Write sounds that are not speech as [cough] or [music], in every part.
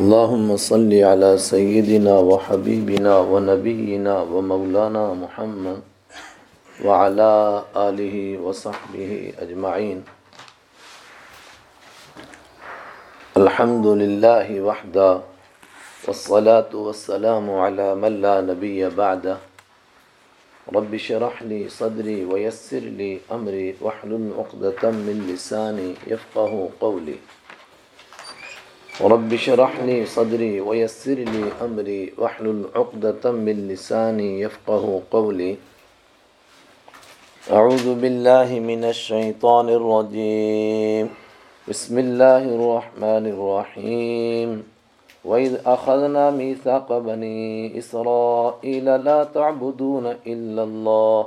اللهم صل على سيدنا وحبيبنا ونبينا ومولانا محمد وعلى آله وصحبه أجمعين. الحمد لله وحده والصلاة والسلام على من لا نبي بعده. رب شرح لي صدري ويسر لي أمري واحلل عقدة من لساني يفقه قولي. رب شرح لي صدري ويسر لي أمري، واحلل عقدة من لساني يفقه قولي. أعوذ بالله من الشيطان الرجيم. بسم الله الرحمن الرحيم. وإذ أخذنا ميثاق بني إسرائيل لا تعبدون إلا الله.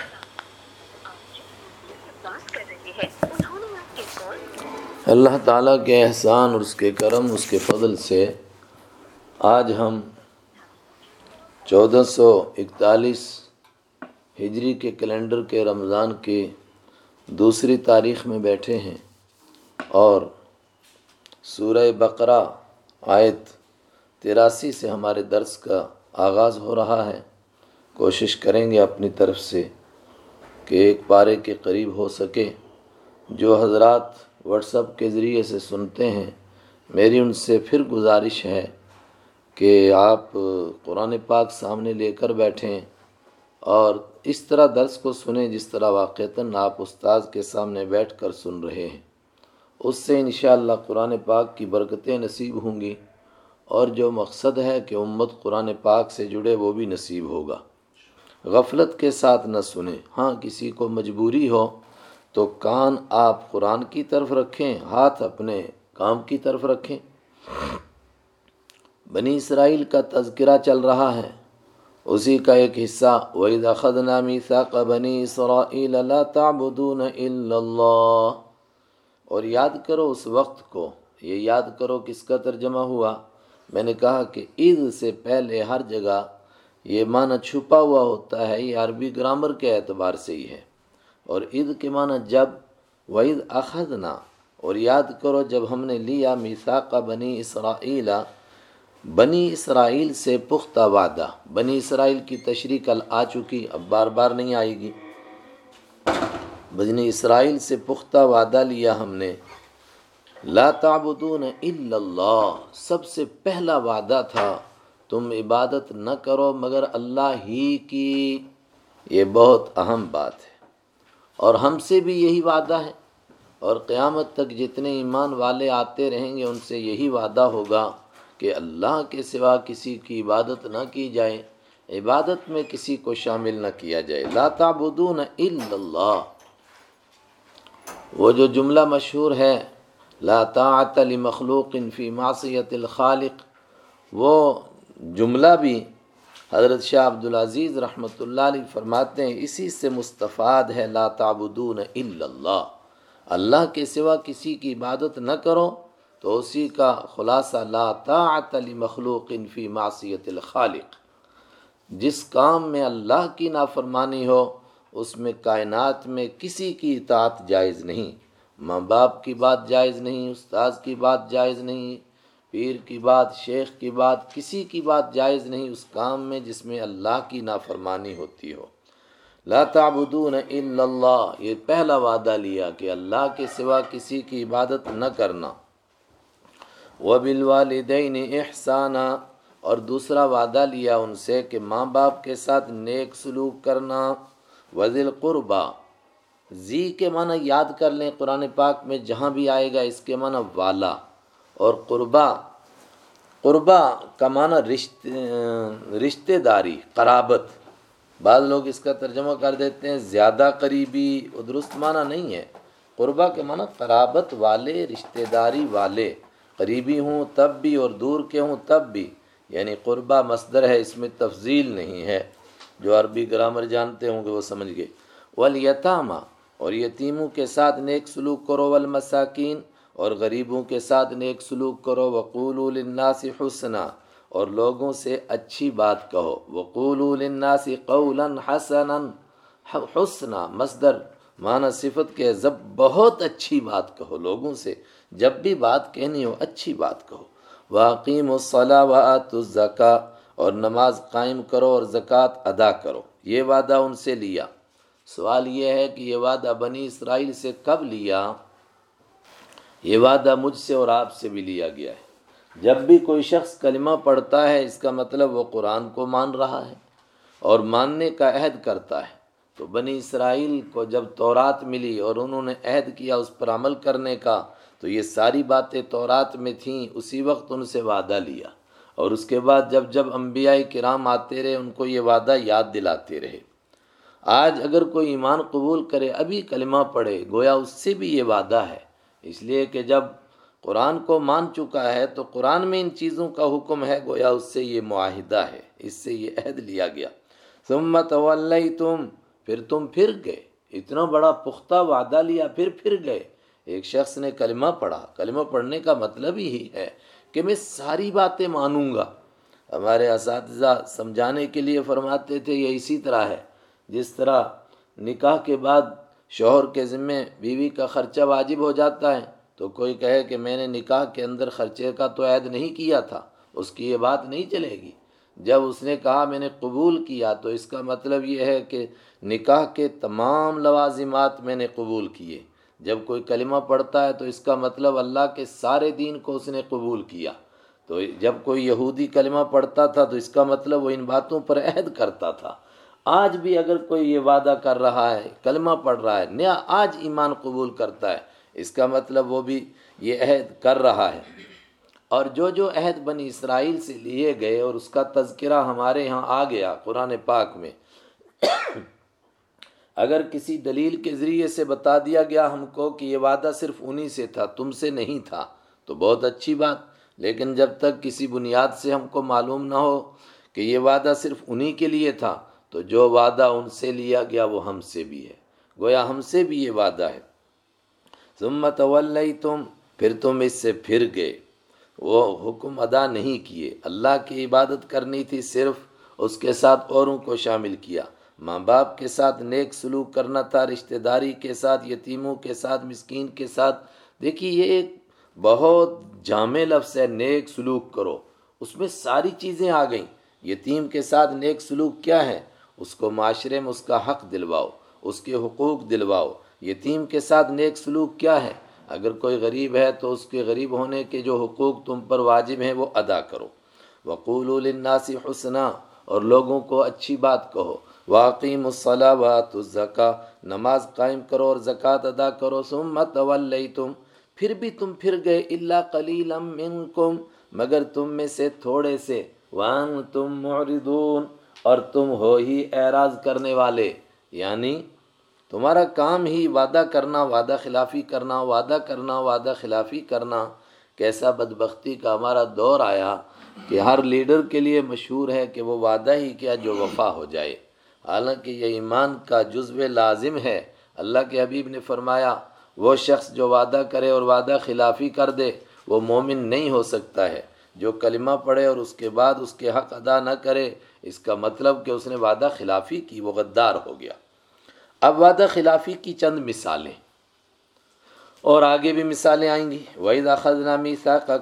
اللہ تعالیٰ کے احسان اور اس کے کرم، اس کے فضل سے آج ہم چودہ سو اکتالیس ہجری کے کیلنڈر کے رمضان کے دوسری تاریخ میں بیٹھے ہیں اور سورہ بقرہ آیت تراسی سے ہمارے درس کا آغاز ہو رہا ہے۔ کوشش کریں گے اپنی طرف سے کہ ایک پارے کے قریب ہو سکے جو حضرات واٹس اپ کے ذریعے سے سنتے ہیں۔ میری ان سے پھر گزارش ہے کہ آپ قرآن پاک سامنے لے کر بیٹھیں اور اس طرح درس کو سنیں جس طرح واقعتاً آپ استاذ کے سامنے بیٹھ کر سن رہے ہیں۔ اس سے انشاءاللہ قرآن پاک کی برکتیں نصیب ہوں گی اور جو مقصد ہے کہ امت قرآن پاک سے جڑے وہ بھی نصیب ہوگا۔ غفلت کے ساتھ نہ سنیں۔ ہاں کسی کو مجبوری ہو تو کان آپ قرآن کی طرف رکھیں، ہاتھ اپنے کام کی طرف رکھیں۔ بنی اسرائیل کا تذکرہ چل رہا ہے۔ اسی کا ایک حصہ وَإِذْ أَخَذْنَا مِيثَاقَ بَنِي إِسْرَائِيلَ لَا تَعْبُدُونَ إِلَّا اور یاد کرو اس وقت کو، یہ یاد کرو کس کا ترجمہ ہوا۔ میں نے کہا کہ عید سے پہلے ہر جگہ یہ معنی چھپا ہوا ہوتا ہے، یہ عربی گرامر کے اعتبار سے ہی ہے۔ اور عید کے معنی جب وعید اخذنا اور یاد کرو جب ہم نے لیا میثاق بنی اسرائیل بنی اسرائیل سے پختہ وعدہ۔ بنی اسرائیل کی تشریح کل آ چکی، اب بار بار نہیں آئے گی۔ بنی اسرائیل سے پختہ وعدہ لیا ہم نے۔ لا تعبدون الا اللہ۔ سب سے پہلا وعدہ تھا، تم عبادت نہ کرو مگر اللہ ہی کی۔ یہ بہت اہم بات ہے۔ اور ہم سے بھی یہی وعدہ ہے۔ اور قیامت تک جتنے ایمان والے آتے رہیں گے، ان سے یہی وعدہ ہوگا کہ اللہ کے سوا کسی کی عبادت نہ کی جائے، عبادت میں کسی کو شامل نہ کیا جائے۔ لا تعبدون الا اللہ۔ وہ جو جملہ مشہور ہے، لا طاعت لمخلوق فی معصیت الخالق، وہ جملہ بھی حضرت شاہ عبدالعزیز رحمۃ اللہ علیہ فرماتے ہیں، اسی سے مستفاد ہے، لا تعبدون الا اللہ۔ اللہ کے سوا کسی کی عبادت نہ کرو۔ تو اسی کا خلاصہ، لا طاعت لمخلوق فی معصیت الخالق۔ جس کام میں اللہ کی نافرمانی ہو، اس میں کائنات میں کسی کی اطاعت جائز نہیں۔ ماں باپ کی بات جائز نہیں، استاذ کی بات جائز نہیں۔ پیر کی بات، شیخ کی بات، کسی کی بات جائز نہیں اس کام میں جس میں اللہ کی نافرمانی ہوتی ہو۔ لا تعبدون الا اللہ، یہ پہلا وعدہ لیا کہ اللہ کے سوا کسی کی عبادت نہ کرنا۔ وبالوالدین احسانہ اور دوسرا وعدہ لیا ان سے کہ ماں باپ کے ساتھ نیک سلوک کرنا۔ وزل قربا زی کے معنی یاد کر لیں قرآن پاک میں، جہاں بھی آئے گا اس کے معنی والا۔ اور قربا قربا کا معنی رشتے رشتے داری، قرابت۔ بعض لوگ اس کا ترجمہ کر دیتے ہیں زیادہ قریبی، وہ درست معنی نہیں ہے۔ قربا کے معنی قرابت والے رشتے داری والے۔ قریبی ہوں تب بھی اور دور کے ہوں تب بھی۔ یعنی قربہ مصدر ہے، اس میں تفضیل نہیں ہے۔ جو عربی گرامر جانتے ہوں گے وہ سمجھ گئے۔ ولیتامہ اور یتیموں کے ساتھ نیک سلوک کرو۔ والمساکین اور غریبوں کے ساتھ نیک سلوک کرو وقول للناس حسنا، اور لوگوں سے اچھی بات کہو۔ وقول للناس قولا حسنا حسنا، مصدر، معنی صفت کے جب بہت اچھی بات کہو۔ لوگوں سے جب بھی بات کہنی ہو، اچھی بات کہو۔ واقیم الصلاح وآت الزکا اور نماز قائم کرو اور زکوٰۃ ادا کرو۔ یہ وعدہ ان سے لیا۔ سوال یہ ہے کہ یہ وعدہ بنی اسرائیل سے کب لیا؟ یہ وعدہ مجھ سے اور آپ سے بھی لیا گیا ہے۔ جب بھی کوئی شخص کلمہ پڑھتا ہے، اس کا مطلب وہ قرآن کو مان رہا ہے اور ماننے کا عہد کرتا ہے۔ تو بنی اسرائیل کو جب تورات ملی اور انہوں نے عہد کیا اس پر عمل کرنے کا، تو یہ ساری باتیں تورات میں تھیں، اسی وقت ان سے وعدہ لیا۔ اور اس کے بعد جب جب انبیاء کرام آتے رہے، ان کو یہ وعدہ یاد دلاتے رہے۔ آج اگر کوئی ایمان قبول کرے، ابھی کلمہ پڑھے، گویا اس سے بھی یہ وعدہ ہے۔ اس لیے کہ جب قرآن کو مان چکا ہے تو قرآن میں ان چیزوں کا حکم ہے، گویا اس سے یہ معاہدہ ہے، اس سے یہ عہد لیا گیا۔ سمت تم پھر تم پھر گئے۔ اتنا بڑا پختہ وعدہ لیا، پھر پھر گئے۔ ایک شخص نے کلمہ پڑھا۔ کلمہ پڑھنے کا مطلب ہی ہے کہ میں ساری باتیں مانوں گا۔ ہمارے اساتذہ سمجھانے کے لیے فرماتے تھے، یہ اسی طرح ہے۔ جس طرح نکاح کے بعد شوہر کے ذمے بیوی کا خرچہ واجب ہو جاتا ہے۔ تو کوئی کہے کہ میں نے نکاح کے اندر خرچے کا تو عید نہیں کیا تھا، اس کی یہ بات نہیں چلے گی۔ جب اس نے کہا میں نے قبول کیا، تو اس کا مطلب یہ ہے کہ نکاح کے تمام لوازمات میں نے قبول کیے۔ جب کوئی کلمہ پڑھتا ہے تو اس کا مطلب اللہ کے سارے دین کو اس نے قبول کیا۔ تو جب کوئی یہودی کلمہ پڑھتا تھا تو اس کا مطلب وہ ان باتوں پر عہد کرتا تھا۔ آج بھی اگر کوئی یہ وعدہ کر رہا ہے، کلمہ پڑھ رہا ہے، نیا آج ایمان قبول کرتا ہے، اس کا مطلب وہ بھی یہ عہد کر رہا ہے۔ اور جو جو عہد بنی اسرائیل سے لیے گئے اور اس کا تذکرہ ہمارے یہاں آ گیا قرآن پاک میں، اگر کسی دلیل کے ذریعے سے بتا دیا گیا ہم کو کہ یہ وعدہ صرف انہی سے تھا، تم سے نہیں تھا، تو بہت اچھی بات۔ لیکن جب تک کسی بنیاد سے ہم کو معلوم نہ ہو کہ یہ وعدہ صرف انہی کے لیے تھا تو جو وعدہ ان سے لیا گیا وہ ہم سے بھی ہے۔ گویا ہم سے بھی یہ وعدہ ہے۔ ثمت ولی تم پھر تم اس سے پھر گئے۔ وہ حکم ادا نہیں کیے۔ اللہ کی عبادت کرنی تھی صرف، اس کے ساتھ اوروں کو شامل کیا۔ ماں باپ کے ساتھ نیک سلوک کرنا تھا، رشتہ داری کے ساتھ، یتیموں کے ساتھ، مسکین کے ساتھ۔ دیکھیے، یہ ایک بہت جامع لفظ ہے، نیک سلوک کرو۔ اس میں ساری چیزیں آ گئیں۔ یتیم کے ساتھ نیک سلوک کیا ہے؟ اس کو معاشرے میں اس کا حق دلواؤ، اس کے حقوق دلواؤ۔ یتیم کے ساتھ نیک سلوک کیا ہے؟ اگر کوئی غریب ہے تو اس کے غریب ہونے کے جو حقوق تم پر واجب ہیں وہ ادا کرو۔ وقول الناس حسنا، اور لوگوں کو اچھی بات کہو۔ واقعی مصلاحات الزکا، نماز قائم کرو اور زکوٰۃ ادا کرو۔ سمت تم پھر بھی تم پھر گئے اللہ کلیل مگر تم میں سے تھوڑے سے۔ وان تم معرضون اور تم ہو ہی اعراض کرنے والے۔ یعنی تمہارا کام ہی وعدہ کرنا، وعدہ خلافی کرنا، وعدہ کرنا، وعدہ خلافی کرنا۔ کیسا بدبختی کا ہمارا دور آیا کہ ہر لیڈر کے لیے مشہور ہے کہ وہ وعدہ ہی کیا جو وفا ہو جائے۔ حالانکہ یہ ایمان کا جزو لازم ہے۔ اللہ کے حبیب نے فرمایا، وہ شخص جو وعدہ کرے اور وعدہ خلافی کر دے، وہ مومن نہیں ہو سکتا ہے۔ جو کلمہ پڑھے اور اس کے بعد اس کے حق ادا نہ کرے، اس کا مطلب کہ اس نے وعدہ خلافی کی، وہ غدار ہو گیا۔ اب وعدہ خلافی کی چند مثالیں۔ اور آگے بھی مثالیں آئیں گی۔ وحید خز نامی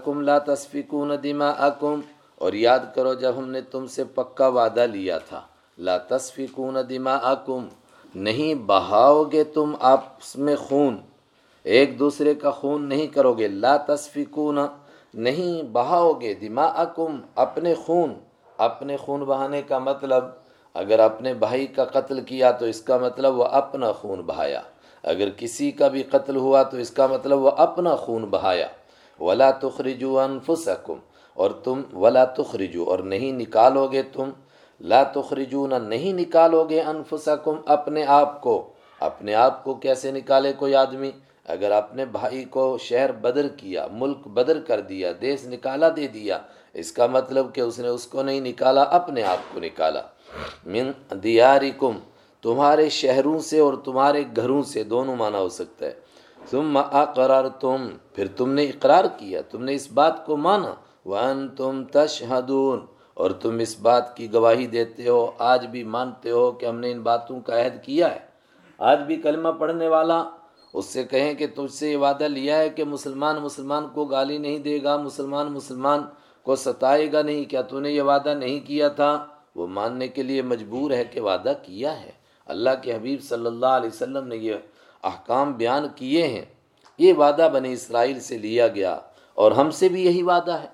کم لا تصفکون دما اکم اور یاد کرو جب ہم نے تم سے پکا وعدہ لیا تھا۔ لا تصفکون دما اکم نہیں بہاؤ گے تم آپس میں خون۔ ایک دوسرے کا خون نہیں کرو گے۔ لا تصفکون نہیں بہاؤ گے دما اپنے خون۔ اپنے خون بہانے کا مطلب اگر اپنے بھائی کا قتل کیا تو اس کا مطلب وہ اپنا خون بہایا۔ اگر کسی کا بھی قتل ہوا تو اس کا مطلب وہ اپنا خون بہایا۔ ولا تخرجو انفسکم اور تم ولا تخرجو اور نہیں نکالو گے تم۔ لا تخرجو نہ نہیں نکالو گے انفسکم اپنے آپ کو۔ اپنے آپ کو کیسے نکالے کوئی آدمی؟ اگر اپنے بھائی کو شہر بدر کیا، ملک بدر کر دیا، دیس نکالا دے دیا، اس کا مطلب کہ اس نے اس کو نہیں نکالا، اپنے آپ کو نکالا۔ من دیارکم تمہارے شہروں سے اور تمہارے گھروں سے دونوں معنی ہو سکتا ہے۔ ثم اقرار تم پھر تم نے اقرار کیا، تم نے اس بات کو مانا۔ وان تم تشہدون، اور تم اس بات کی گواہی دیتے ہو، آج بھی مانتے ہو کہ ہم نے ان باتوں کا عہد کیا ہے۔ آج بھی کلمہ پڑھنے والا اس سے کہیں کہ تجھ سے یہ وعدہ لیا ہے کہ مسلمان مسلمان کو گالی نہیں دے گا، مسلمان مسلمان کو ستائے گا نہیں۔ کیا تو نے یہ وعدہ نہیں کیا تھا؟ وہ ماننے کے لیے مجبور ہے کہ وعدہ کیا ہے۔ اللہ کے حبیب صلی اللہ علیہ وسلم نے یہ احکام بیان کیے ہیں۔ یہ وعدہ بنی اسرائیل سے لیا گیا اور ہم سے بھی یہی وعدہ ہے۔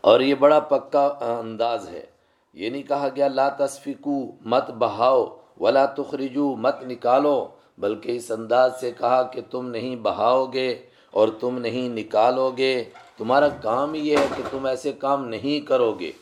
اور یہ بڑا پکا انداز ہے۔ یہ نہیں کہا گیا، لا تصفکو مت بہاؤ، ولا تخرجو، مت نکالو۔ بلکہ اس انداز سے کہا کہ تم نہیں بہاؤ گے اور تم نہیں نکالو گے۔ تمہارا کام یہ ہے کہ تم ایسے کام نہیں کرو گے۔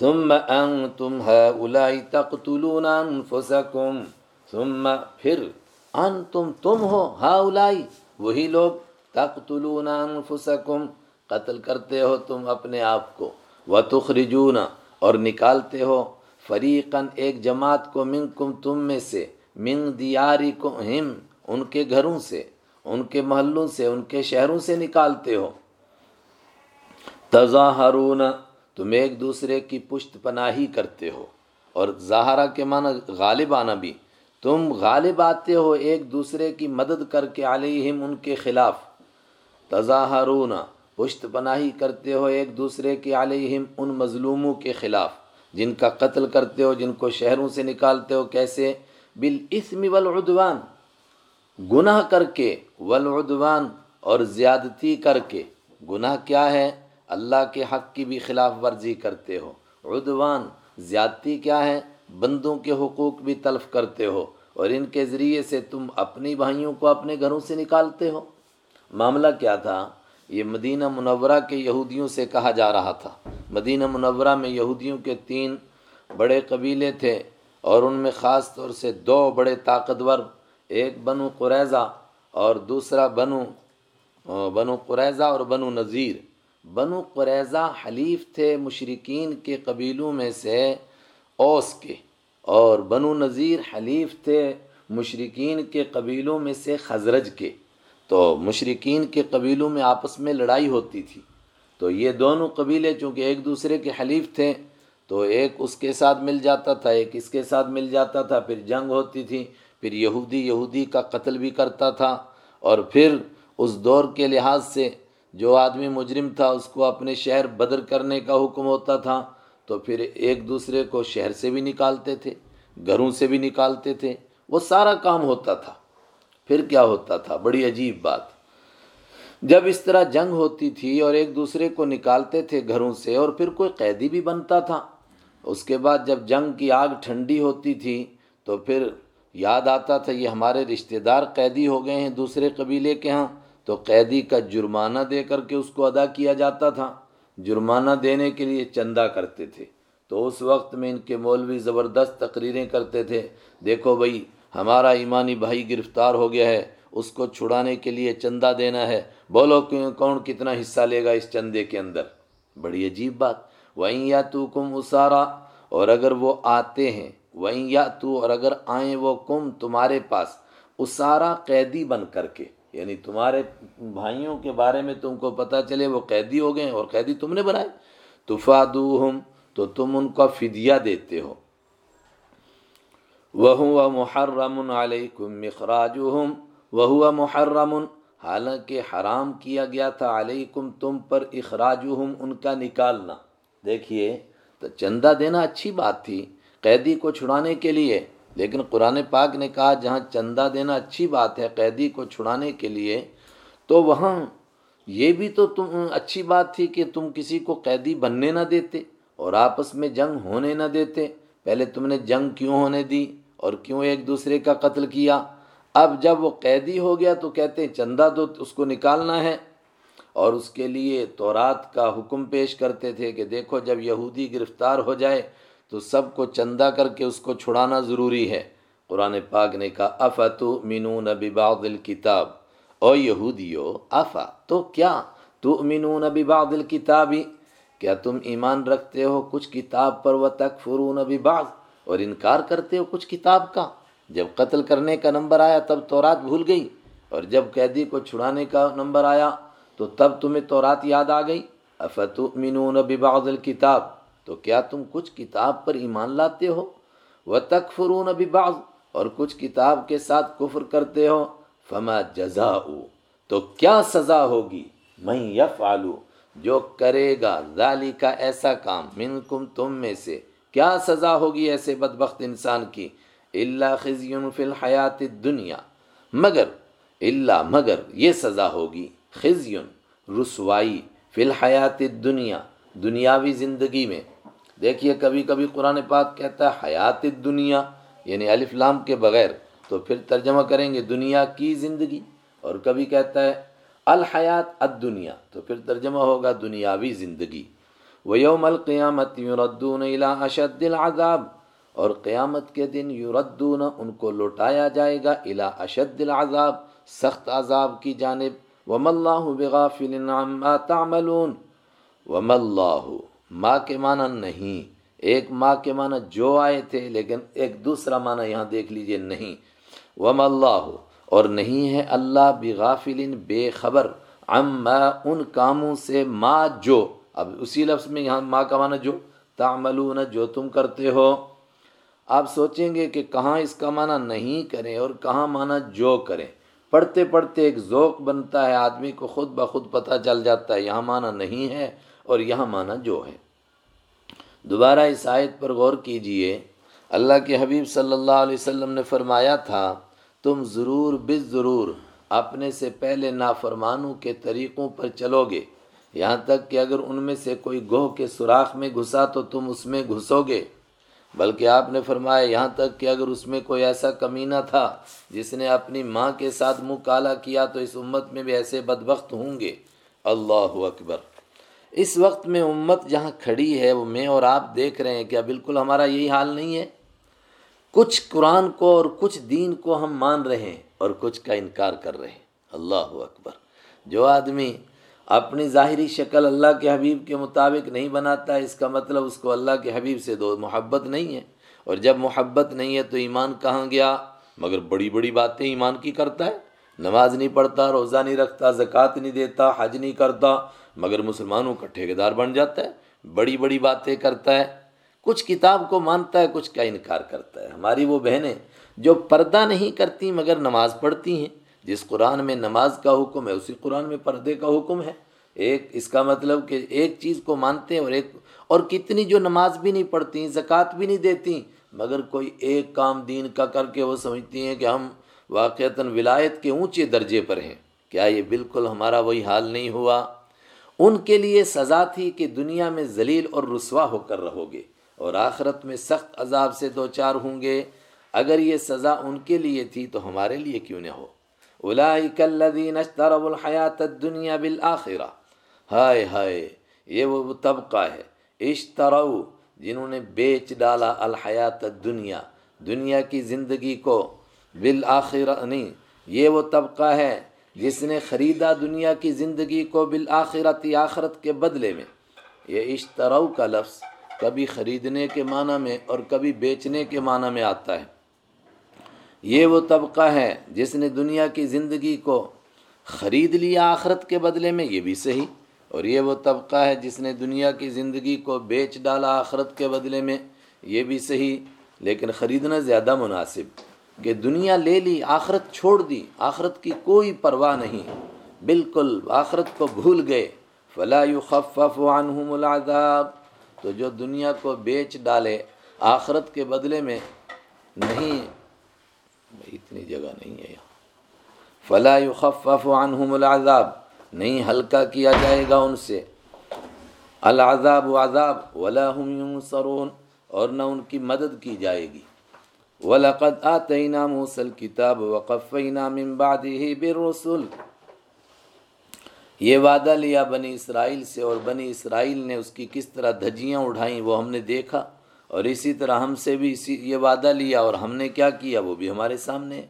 ثم انتم هؤلاء تقتلون انفسكم ثم پھر انتم تم ہو هؤلاء وہی لوگ تقتلون انفسكم قتل کرتے ہو تم اپنے آپ کو۔ وتخرجون اور نکالتے ہو فریقا ایک جماعت کو منکم تم میں سے۔ من دیارکم ان کے گھروں سے، ان کے محلوں سے، ان کے شہروں سے نکالتے ہو۔ تظاہرون، تم ایک دوسرے کی پشت پناہی کرتے ہو۔ اور زہرا کے معنی غالب آنا بھی۔ تم غالب آتے ہو ایک دوسرے کی مدد کر کے علیہم ان کے خلاف۔ تظاہرون، پشت پناہی کرتے ہو ایک دوسرے کے علیہم ان مظلوموں کے خلاف۔ جن کا قتل کرتے ہو، جن کو شہروں سے نکالتے ہو، کیسے؟ بالاسم والعدوان، گناہ کر کے، والعدوان اور زیادتی کر کے۔ گناہ کیا ہے؟ اللہ کے حق کی بھی خلاف ورزی کرتے ہو۔ عدوان، زیادتی کیا ہے؟ بندوں کے حقوق بھی تلف کرتے ہو۔ اور ان کے ذریعے سے تم اپنی بھائیوں کو اپنے گھروں سے نکالتے ہو۔ معاملہ کیا تھا؟ یہ مدینہ منورہ کے یہودیوں سے کہا جا رہا تھا۔ مدینہ منورہ میں یہودیوں کے تین بڑے قبیلے تھے۔ اور ان میں خاص طور سے دو بڑے طاقتور، ایک بنو قریضہ اور دوسرا بنو بنو قریضہ اور بنو نذیر۔ بنو قریضہ حلیف تھے مشرقین کے قبیلوں میں سے اوس کے، اور بنو نذیر حلیف تھے مشرقین کے قبیلوں میں سے خزرج کے۔ تو مشرقین کے قبیلوں میں آپس میں لڑائی ہوتی تھی۔ تو یہ دونوں قبیلے چونکہ ایک دوسرے کے حلیف تھے تو ایک اس کے ساتھ مل جاتا تھا، ایک اس کے ساتھ مل جاتا تھا، پھر جنگ ہوتی تھی، پھر یہودی یہودی کا قتل بھی کرتا تھا اور پھر اس دور کے لحاظ سے جو آدمی مجرم تھا، اس کو اپنے شہر بدر کرنے کا حکم ہوتا تھا۔ تو پھر ایک دوسرے کو شہر سے بھی نکالتے تھے، گھروں سے بھی نکالتے تھے، وہ سارا کام ہوتا تھا۔ پھر کیا ہوتا تھا؟ بڑی عجیب بات۔ جب اس طرح جنگ ہوتی تھی اور ایک دوسرے کو نکالتے تھے گھروں سے اور پھر کوئی قیدی بھی بنتا تھا اس کے بعد جب جنگ کی آگ ٹھنڈی ہوتی تھی تو پھر یاد آتا تھا یہ ہمارے رشتہ دار قیدی ہو گئے ہیں دوسرے قبیلے کے ہاں تو قیدی کا جرمانہ دے کر کے اس کو ادا کیا جاتا تھا۔ جرمانہ دینے کے لیے چندہ کرتے تھے۔ تو اس وقت میں ان کے مولوی زبردست تقریریں کرتے تھے۔ دیکھو بھائی، ہمارا ایمانی بھائی گرفتار ہو گیا ہے، اس کو چھڑانے کے لیے چندہ دینا ہے۔ بولو کون کتنا حصہ لے گا اس چندے کے اندر؟ بڑی عجیب بات۔ وہیں یا تو کم اسارا اور اگر وہ آتے ہیں وہیں یا تو اور اگر آئیں وہ کم تمہارے پاس اسارا قیدی بن کر کے یعنی تمہارے بھائیوں کے بارے میں تم کو پتہ چلے وہ قیدی ہو گئے اور قیدی تم نے بنائے۔ تفادوہم تو تم ان کا فدیہ دیتے ہو۔ وہ محرم علیکم مخراجہم وہ محرم، حالانکہ حرام کیا گیا تھا علیکم تم پر اخراجہم ان کا نکالنا۔ دیکھیے، تو چندہ دینا اچھی بات تھی قیدی کو چھڑانے کے لیے۔ لیکن قرآن پاک نے کہا، جہاں چندہ دینا اچھی بات ہے قیدی کو چھڑانے کے لیے، تو وہاں یہ بھی تو تم، اچھی بات تھی کہ تم کسی کو قیدی بننے نہ دیتے اور آپس میں جنگ ہونے نہ دیتے۔ پہلے تم نے جنگ کیوں ہونے دی اور کیوں ایک دوسرے کا قتل کیا؟ اب جب وہ قیدی ہو گیا تو کہتے ہیں، چندہ تو اس کو نکالنا ہے۔ اور اس کے لیے تورات کا حکم پیش کرتے تھے کہ دیکھو جب یہودی گرفتار ہو جائے تو سب کو چندہ کر کے اس کو چھڑانا ضروری ہے۔ قرآن پاک نے کہا افتو مینون ببعض الکتاب او یہودیو، افا، تو کیا تو امینون ابھی بادل کیا تم ایمان رکھتے ہو کچھ کتاب پر و تک فرون ابھی باغ اور انکار کرتے ہو کچھ کتاب کا؟ جب قتل کرنے کا نمبر آیا تب تورات بھول گئی۔ اور جب قیدی کو چھڑانے کا نمبر آیا تو تب تمہیں تورات یاد آ گئی۔ افتؤمنون ببعض الکتاب تو کیا تم کچھ کتاب پر ایمان لاتے ہو؟ و تکفرون ببعض، اور کچھ کتاب کے ساتھ کفر کرتے ہو۔ فما جزاء تو کیا سزا ہوگی؟ میں یفعلو جو کرے گا۔ ذالی کا ایسا کام منکم تم میں سے۔ کیا سزا ہوگی ایسے بدبخت انسان کی؟ اللہ خزیون فی الحیات الدنیا۔ مگر اللہ مگر یہ سزا ہوگی۔ خزیون، رسوائی، فی الحیات الدنیا، دنیاوی زندگی میں۔ دیکھیے کبھی کبھی قرآن پاک کہتا ہے حیات الدنیا یعنی الف لام کے بغیر۔ تو پھر ترجمہ کریں گے دنیا کی زندگی، اور کبھی کہتا ہے الحیات الدنیا، تو پھر ترجمہ ہوگا دنیاوی زندگی۔ ویوم القیامت یردون الى اشد العذاب، اور قیامت کے دن یردون، ان کو لوٹایا جائے گا الى اشد العذاب، سخت عذاب کی جانب۔ وم اللہ بغافل عما تعملون وم اللہ ماں کے معنی نہیں، ایک ماں کے معنی جو آئے تھے، لیکن ایک دوسرا معنی یہاں دیکھ لیجیے، نہیں۔ وم اللہ، اور نہیں ہے اللہ بغافل بے خبر، عما ان کاموں سے، ما جو۔ اب اسی لفظ میں یہاں ماں کا معنی جو، تعملون، جو تم کرتے ہو۔ آپ سوچیں گے کہ کہاں اس کا معنی نہیں کریں اور کہاں معنی جو کریں۔ پڑھتے پڑھتے ایک ذوق بنتا ہے، آدمی کو خود بخود پتہ چل جاتا ہے، یہاں معنی نہیں ہے اور یہاں معنی جو ہے۔ دوبارہ اس آیت پر غور کیجیے، اللہ کے حبیب صلی اللہ علیہ وسلم نے فرمایا تھا، تم ضرور بس ضرور اپنے سے پہلے نافرمانوں کے طریقوں پر چلو گے۔ یہاں تک کہ اگر ان میں سے کوئی گوہ کے سوراخ میں گھسا تو تم اس میں گھسو گے۔ بلکہ آپ نے فرمایا یہاں تک کہ اگر اس میں کوئی ایسا کمینہ تھا جس نے اپنی ماں کے ساتھ منہ کالا کیا تو اس امت میں بھی ایسے بدبخت ہوں گے۔ اللہ اکبر۔ اس وقت میں امت جہاں کھڑی ہے وہ میں اور آپ دیکھ رہے ہیں، کیا بالکل ہمارا یہی حال نہیں ہے؟ کچھ قرآن کو اور کچھ دین کو ہم مان رہے ہیں اور کچھ کا انکار کر رہے ہیں۔ اللہ اکبر۔ جو آدمی اپنی ظاہری شکل اللہ کے حبیب کے مطابق نہیں بناتا ہے اس کا مطلب اس کو اللہ کے حبیب سے دو، محبت نہیں ہے۔ اور جب محبت نہیں ہے تو ایمان کہاں گیا؟ مگر بڑی بڑی باتیں ایمان کی کرتا ہے۔ نماز نہیں پڑھتا، روزہ نہیں رکھتا، زکوٰۃ نہیں دیتا، حج نہیں کرتا، مگر مسلمانوں کا ٹھیکیدار بن جاتا ہے۔ بڑی بڑی باتیں کرتا ہے۔ کچھ کتاب کو مانتا ہے، کچھ کا انکار کرتا ہے۔ ہماری وہ بہنیں جو پردہ نہیں کرتی مگر نماز پڑھتی ہیں۔ جس قرآن میں نماز کا حکم ہے، اسی قرآن میں پردے کا حکم ہے۔ ایک، اس کا مطلب کہ ایک چیز کو مانتے ہیں اور ایک، اور کتنی جو نماز بھی نہیں پڑھتی زکوٰۃ بھی نہیں دیتی مگر کوئی ایک کام دین کا کر کے وہ سمجھتی ہیں کہ ہم واقعتاً ولایت کے اونچے درجے پر ہیں۔ کیا یہ بالکل ہمارا وہی حال نہیں ہوا؟ ان کے لیے سزا تھی کہ دنیا میں ذلیل اور رسوا ہو کر رہو گے اور آخرت میں سخت عذاب سے دو چار ہوں گے۔ اگر یہ سزا ان کے لیے تھی تو ہمارے لیے کیوں نہ ہو؟ الذین اشتروا الحیات الدنیا بالآخرہ۔ ہائے ہائے، یہ وہ طبقہ ہے اشترو جنہوں نے بیچ ڈالا الحیات الدنیا، دنیا کی زندگی کو۔ بالآخرہ، نہیں، یہ وہ طبقہ ہے جس نے خریدا دنیا کی زندگی کو بالآخرت، آخرت کے بدلے میں۔ یہ اشترو کا لفظ کبھی خریدنے کے معنی میں اور کبھی بیچنے کے معنی میں آتا ہے۔ یہ وہ طبقہ ہے جس نے دنیا کی زندگی کو خرید لیا آخرت کے بدلے میں، یہ بھی صحیح، اور یہ وہ طبقہ ہے جس نے دنیا کی زندگی کو بیچ ڈالا آخرت کے بدلے میں، یہ بھی صحیح، لیکن خریدنا زیادہ مناسب کہ دنیا لے لی، آخرت چھوڑ دی، آخرت کی کوئی پرواہ نہیں۔ بالکل، آخرت کو بھول گئے۔ فلا يخفف عنهم العذاب۔ تو جو دنیا کو بیچ ڈالے آخرت کے بدلے میں، نہیں اتنی جگہ نہیں ہے یہاں۔ فلا يخفف عنهم العذاب۔ نہیں ہلکا کیا جائے گا ان سے۔ العذاب عذاب ولا هم ينصرون۔ اور نہ ان کی مدد کی جائے گی۔ وَلَقَدْ آتَيْنَا مُوسَى الْكِتَابَ وَقَفَّيْنَا مِن بَعْدِهِ بِالرُّسُلِ۔ یہ وعدہ لیا بنی اسرائیل سے اور بنی اسرائیل نے اس کی کس طرح دھجیاں اٹھائیں وہ ہم نے دیکھا۔ اور اسی طرح ہم سے بھی اسی یہ وعدہ لیا اور ہم نے کیا کیا؟ وہ بھی ہمارے سامنے۔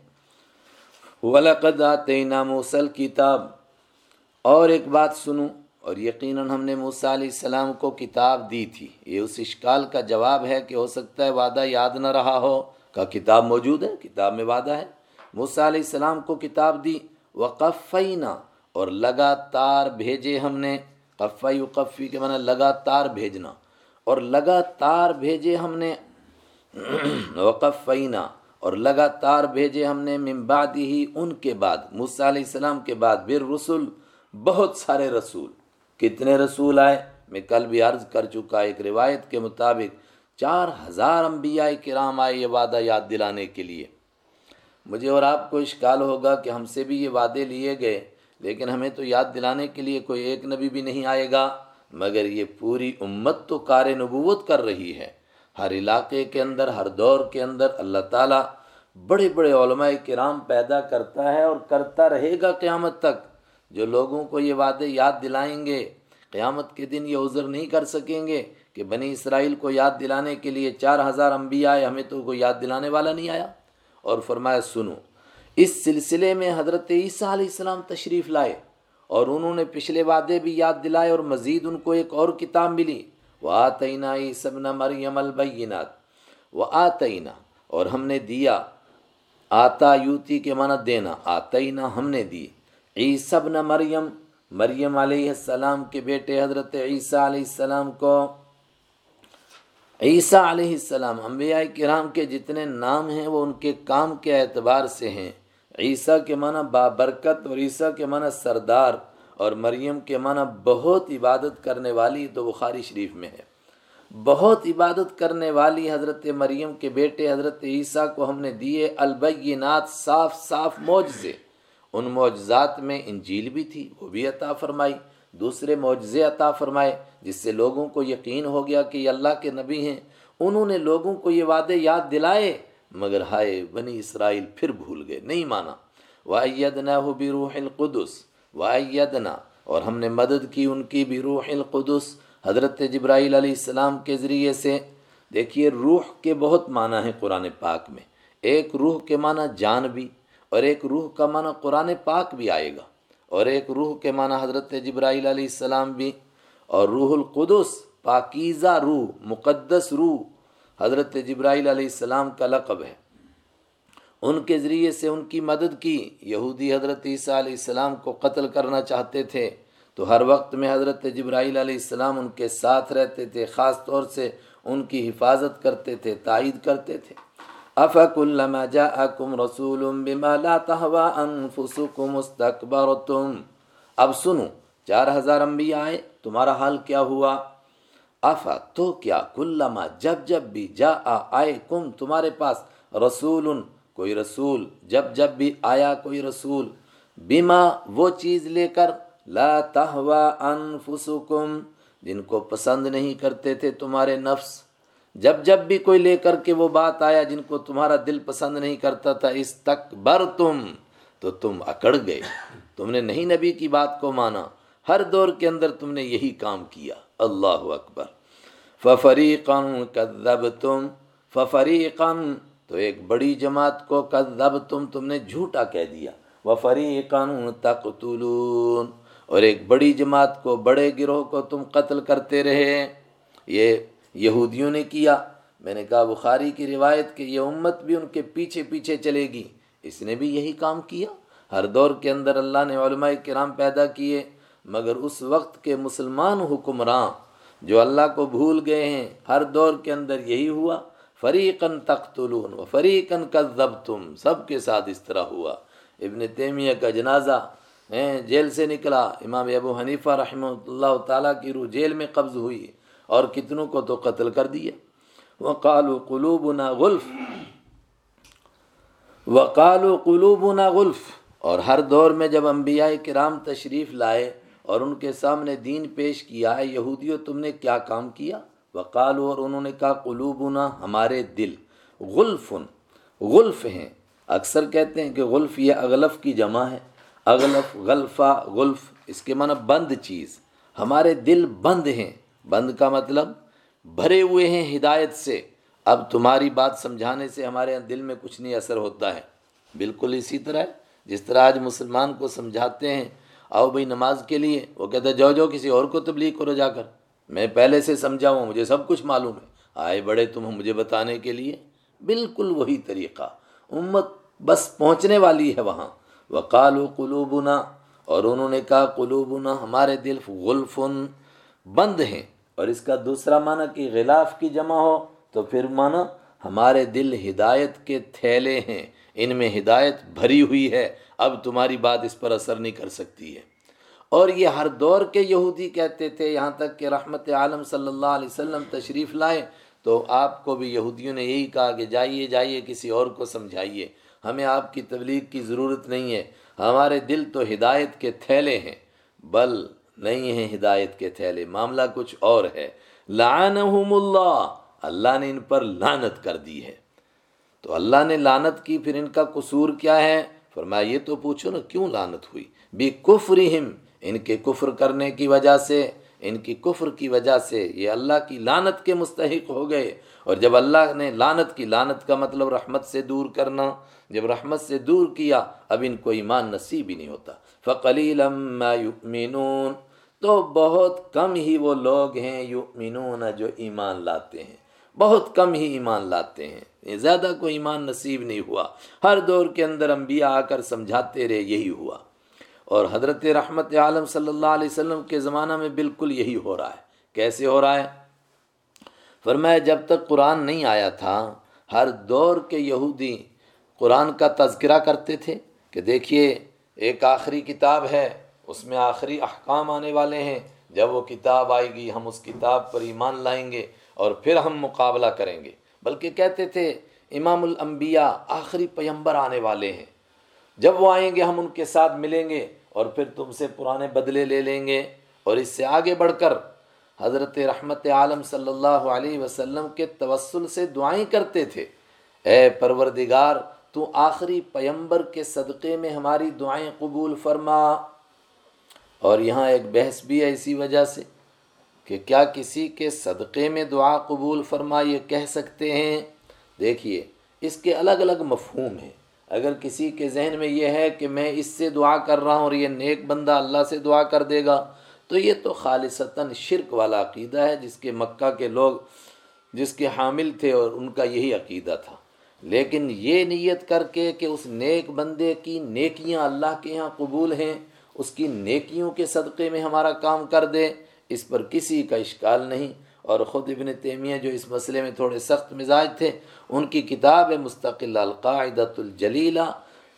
وَلَقَدْ آتَيْنَا مُوسَى الْكِتَابَ۔ اور ایک بات سنوں اور یقیناً ہم نے موسیٰ علیہ السلام کو کتاب دی تھی۔ یہ اس اشکال کا جواب ہے کہ ہو سکتا ہے وعدہ یاد نہ رہا ہو۔ کا کتاب موجود ہے؟ کتاب میں وعدہ ہے۔ موسیٰ علیہ السلام کو کتاب دی۔ وقفینہ اور لگاتار بھیجے ہم نے۔ قفی وقفی کے معنی لگاتار بھیجنا۔ اور لگاتار بھیجے ہم نے [clears throat] وقفینہ اور لگاتار بھیجے ہم نے ممبادی ہی ان کے بعد، موسیٰ علیہ السلام کے بعد بر رسول، بہت سارے رسول۔ کتنے رسول آئے؟ میں کل بھی عرض کر چکا ایک روایت کے مطابق، چار ہزار انبیاء کرام آئے یہ وعدہ یاد دلانے کے لیے۔ مجھے اور آپ کو اشکال ہوگا کہ ہم سے بھی یہ وعدے لیے گئے، لیکن ہمیں تو یاد دلانے کے لیے کوئی ایک نبی بھی نہیں آئے گا۔ مگر یہ پوری امت تو کار نبوت کر رہی ہے۔ ہر علاقے کے اندر، ہر دور کے اندر اللہ تعالیٰ بڑے بڑے علماء کرام پیدا کرتا ہے اور کرتا رہے گا قیامت تک۔ جو لوگوں کو یہ وعدے یاد دلائیں گے، قیامت کے دن یہ عذر نہیں کر سکیں گے کہ بنی اسرائیل کو یاد دلانے کے لیے چار ہزار انبیاء آئے ہمیں تو کوئی یاد دلانے والا نہیں آیا۔ اور فرمایا، سنو، اس سلسلے میں حضرت عیسیٰ علیہ السلام تشریف لائے۔ اور انہوں نے پچھلے وعدے بھی یاد دلائے اور مزید ان کو ایک اور کتاب ملی وہ آتئینہ سب مریم البینات وہ آتئینہ اور ہم نے دیا آتا یوتی کے معنی دینا آتئینہ ہم نے دی۔ عیسب نہ مریم مریم علیہ السلام کے بیٹے حضرت عیسیٰ علیہ السلام کو۔ عیسیٰ علیہ السلام، انبیاء کرام کے جتنے نام ہیں وہ ان کے کام کے اعتبار سے ہیں۔ عیسیٰ کے معنی بابرکت اور عیسیٰ کے معنی سردار اور مریم کے معنی بہت عبادت کرنے والی تو بخاری شریف میں ہے۔ بہت عبادت کرنے والی حضرت مریم کے بیٹے حضرت عیسیٰ کو ہم نے دیے البینات، صاف صاف موج سے ان معجزات میں انجیل بھی تھی، وہ بھی عطا فرمائی۔ دوسرے معجزے عطا فرمائے، جس سے لوگوں کو یقین ہو گیا کہ یہ اللہ کے نبی ہیں۔ انہوں نے لوگوں کو یہ وعدے یاد دلائے، مگر ہائے، بنی اسرائیل پھر بھول گئے نہیں مانا۔ وَأَيَّدْنَاهُ ہو بھی روح القدس اور ہم نے مدد کی ان کی بھی روح القدس۔ حضرت جبرائیل علیہ السلام کے ذریعے سے۔ دیکھیے، روح کے بہت معنی ہیں قرآن پاک میں۔ ایک روح کے معنی جان بھی، اور ایک روح کا معنی قرآن پاک بھی آئے گا۔ اور ایک روح کے معنی حضرت جبرائیل علیہ السلام بھی۔ اور روح القدس، پاکیزہ روح، مقدس روح حضرت جبرائیل علیہ السلام کا لقب ہے۔ ان کے ذریعے سے ان کی مدد کی۔ یہودی حضرت عیسیٰ علیہ السلام کو قتل کرنا چاہتے تھے۔ تو ہر وقت میں حضرت جبرائیل علیہ السلام ان کے ساتھ رہتے تھے، خاص طور سے ان کی حفاظت کرتے تھے، تائید کرتے تھے۔ افکلما جاءکم رسول بما لا تهوا انفسکم استکبرتم۔ اب سنو، چار ہزار انبیاء آئے، تمہارا حال کیا ہوا؟ افا تو کیا کلما جب جب بھی جا آئے کم تمہارے پاس رسول کوئی رسول، جب جب بھی آیا کوئی رسول بیما وہ چیز لے کر لا تہوا انفسکم، جن کو پسند نہیں کرتے تھے تمہارے نفس، جب جب بھی کوئی لے کر کے وہ بات آیا جن کو تمہارا دل پسند نہیں کرتا تھا اس تک بر تم تو تم اکڑ گئے۔ تم نے نہیں نبی کی بات کو مانا۔ ہر دور کے اندر تم نے یہی کام کیا۔ اللہ اکبر۔ ففریقن کذب تم ففریقن تو ایک بڑی جماعت کو کذب تم تم نے جھوٹا کہہ دیا۔ وہ فریقن تقتلون۔ اور ایک بڑی جماعت کو بڑے گروہ کو تم قتل کرتے رہے۔ یہ یہودیوں نے کیا۔ میں نے کہا، بخاری کی روایت کہ یہ امت بھی ان کے پیچھے پیچھے چلے گی۔ اس نے بھی یہی کام کیا۔ ہر دور کے اندر اللہ نے علماء کرام پیدا کیے۔ مگر اس وقت کے مسلمان حکمراں جو اللہ کو بھول گئے ہیں، ہر دور کے اندر یہی ہوا۔ فریقن تختلون و فریقن کا تم سب کے ساتھ اس طرح ہوا۔ ابن تیمیہ کا جنازہ جیل سے نکلا۔ امام ابو حنیفہ رحمہ اللہ تعالیٰ کی روح جیل میں قبض ہوئی اور کتنوں کو تو قتل کر دیا۔ وقال و قلوب نا غلف۔ وقال و قلوب غلف۔ اور ہر دور میں جب انبیاء کرام تشریف لائے اور ان کے سامنے دین پیش کیا ہے یہودیوں تم نے کیا کام کیا؟ وقال اور انہوں نے کہا، قلوبنا، ہمارے دل غلفن، غلف ہیں۔ اکثر کہتے ہیں کہ غلف یہ اغلف کی جمع ہے۔ اغلف، غلفہ، غلف، اس کے معنی بند چیز۔ ہمارے دل بند ہیں۔ بند کا مطلب بھرے ہوئے ہیں ہدایت سے۔ اب تمہاری بات سمجھانے سے ہمارے دل میں کچھ نہیں اثر ہوتا ہے۔ بالکل اسی طرح جس طرح آج مسلمان کو سمجھاتے ہیں، آؤ بھائی نماز کے لیے۔ وہ کہتا جاؤ جاؤ، کسی اور کو تبلیغ کرو جا کر۔ میں پہلے سے سمجھا ہوں، مجھے سب کچھ معلوم ہے۔ آئے بڑے تم مجھے بتانے کے لیے۔ بالکل وہی طریقہ۔ امت بس پہنچنے والی ہے وہاں۔ وقال و قلوبنا، اور انہوں نے کہا، قلوبنا ہمارے دل غلفن بند ہیں۔ اور اس کا دوسرا معنی کہ غلاف کی جمع ہو، تو پھر معنی ہمارے دل ہدایت کے تھیلے ہیں۔ ان میں ہدایت بھری ہوئی ہے۔ اب تمہاری بات اس پر اثر نہیں کر سکتی ہے۔ اور یہ ہر دور کے یہودی کہتے تھے، یہاں تک کہ رحمت عالم صلی اللہ علیہ وسلم تشریف لائے، تو آپ کو بھی یہودیوں نے یہی کہا کہ جائیے جائیے، کسی اور کو سمجھائیے۔ ہمیں آپ کی تبلیغ کی ضرورت نہیں ہے۔ ہمارے دل تو ہدایت کے تھیلے ہیں، بل نہیں ہیں ہدایت کے تھیلے، معاملہ کچھ اور ہے۔ لعنہم اللہ اللہ نے ان پر لانت کر دی ہے۔ تو اللہ نے لانت کی، پھر ان کا قصور کیا ہے؟ فرمایا، یہ تو پوچھو نا، کیوں لانت ہوئی؟ بھی کفرہم ان کے کفر کرنے کی وجہ سے، ان کی کفر کی وجہ سے یہ اللہ کی لانت کے مستحق ہو گئے۔ اور جب اللہ نے لانت کی لانت کا مطلب رحمت سے دور کرنا، جب رحمت سے دور کیا، اب ان کو ایمان نصیب ہی نہیں ہوتا۔ فقلیل ما یؤمنون تو بہت کم ہی وہ لوگ ہیں یؤمنون جو ایمان لاتے ہیں۔ بہت کم ہی ایمان لاتے ہیں۔ زیادہ کوئی ایمان نصیب نہیں ہوا۔ ہر دور کے اندر انبیاء آ کر سمجھاتے رہے، یہی ہوا۔ اور حضرت رحمت عالم صلی اللہ علیہ وسلم کے زمانہ میں بالکل یہی ہو رہا ہے۔ کیسے ہو رہا ہے؟ فرمایا، جب تک قرآن نہیں آیا تھا، ہر دور کے یہودی قرآن کا تذکرہ کرتے تھے کہ دیکھیے، ایک آخری کتاب ہے، اس میں آخری احکام آنے والے ہیں۔ جب وہ کتاب آئے گی، ہم اس کتاب پر ایمان لائیں گے اور پھر ہم مقابلہ کریں گے۔ بلکہ کہتے تھے، امام الانبیاء آخری پیمبر آنے والے ہیں۔ جب وہ آئیں گے، ہم ان کے ساتھ ملیں گے۔ اور پھر تم سے پرانے بدلے لے لیں گے اور اس سے آگے بڑھ کر حضرت رحمت عالم صلی اللہ علیہ وسلم کے توسل سے دعائیں کرتے تھے۔ اے پروردگار، تو آخری پیمبر کے صدقے میں ہماری دعائیں قبول فرما۔ اور یہاں ایک بحث بھی ہے اسی وجہ سے کہ کیا کسی کے صدقے میں دعا قبول فرما یہ کہہ سکتے ہیں؟ دیکھیے، اس کے الگ الگ مفہوم ہیں۔ اگر کسی کے ذہن میں یہ ہے کہ میں اس سے دعا کر رہا ہوں اور یہ نیک بندہ اللہ سے دعا کر دے گا، تو یہ تو خالصتاً شرک والا عقیدہ ہے، جس کے مکہ کے لوگ، جس کے حامل تھے اور ان کا یہی عقیدہ تھا۔ لیکن یہ نیت کر کے کہ اس نیک بندے کی نیکیاں اللہ کے یہاں قبول ہیں، اس کی نیکیوں کے صدقے میں ہمارا کام کر دے، اس پر کسی کا اشکال نہیں۔ اور خود ابن تیمیہ جو اس مسئلے میں تھوڑے سخت مزاج تھے ان کی کتاب مستقل القاعدۃ الجلیلہ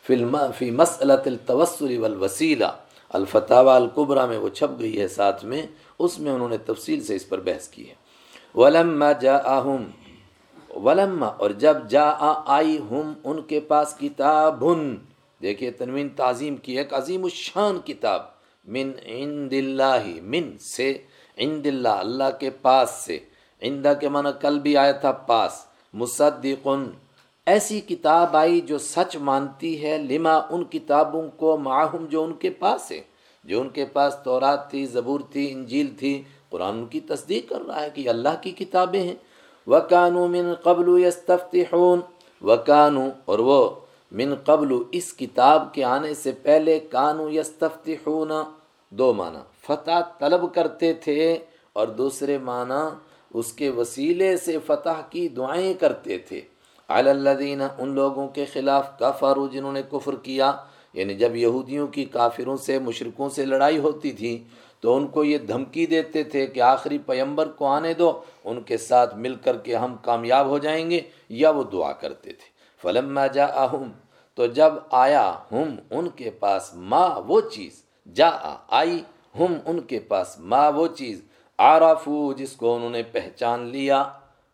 فلم فی مسلط التوسل والوسیلہ۔ الفتاوہ القبرہ میں وہ چھپ گئی ہے ساتھ میں، اس میں انہوں نے تفصیل سے اس پر بحث کی ہے۔ ولما جا آہم ولما، اور جب جا آئی ہم، ان کے پاس کتاب دیکھیے تنوین تعظیم کی ایک عظیم الشان کتاب، من عند اللہ من سے عند اللہ اللہ کے پاس سے۔ عندہ کے معنی کل بھی آیا تھا، پاس۔ مصدقن، ایسی کتاب آئی جو سچ مانتی ہے، لما ان کتابوں کو معاہم جو ان کے پاس ہے۔ جو ان کے پاس تورات تھی، زبور تھی، انجیل تھی، قرآن ان کی تصدیق کر رہا ہے کہ اللہ کی کتابیں ہیں۔ وَكَانُوا مِن قَبْلُ يَسْتَفْتِحُونَ، وَكَانُوا، اور وہ من قبل، اس کتاب کے آنے سے پہلے کانو یستفتحون۔ دو معنی، فتح طلب کرتے تھے اور دوسرے معنی اس کے وسیلے سے فتح کی دعائیں کرتے تھے۔ الدین ان لوگوں کے خلاف کفارو جنہوں نے کفر کیا یعنی جب یہودیوں کی کافروں سے مشرقوں سے لڑائی ہوتی تھی، تو ان کو یہ دھمکی دیتے تھے کہ آخری پیمبر کو آنے دو، ان کے ساتھ مل کر کے ہم کامیاب ہو جائیں گے، یا وہ دعا کرتے تھے۔ فلم جا تو جب آیا ہم ان کے پاس، ماں وہ چیز جا آئی، ہم ان کے پاس، ماں وہ چیز آرافو جس کو انہوں نے پہچان لیا،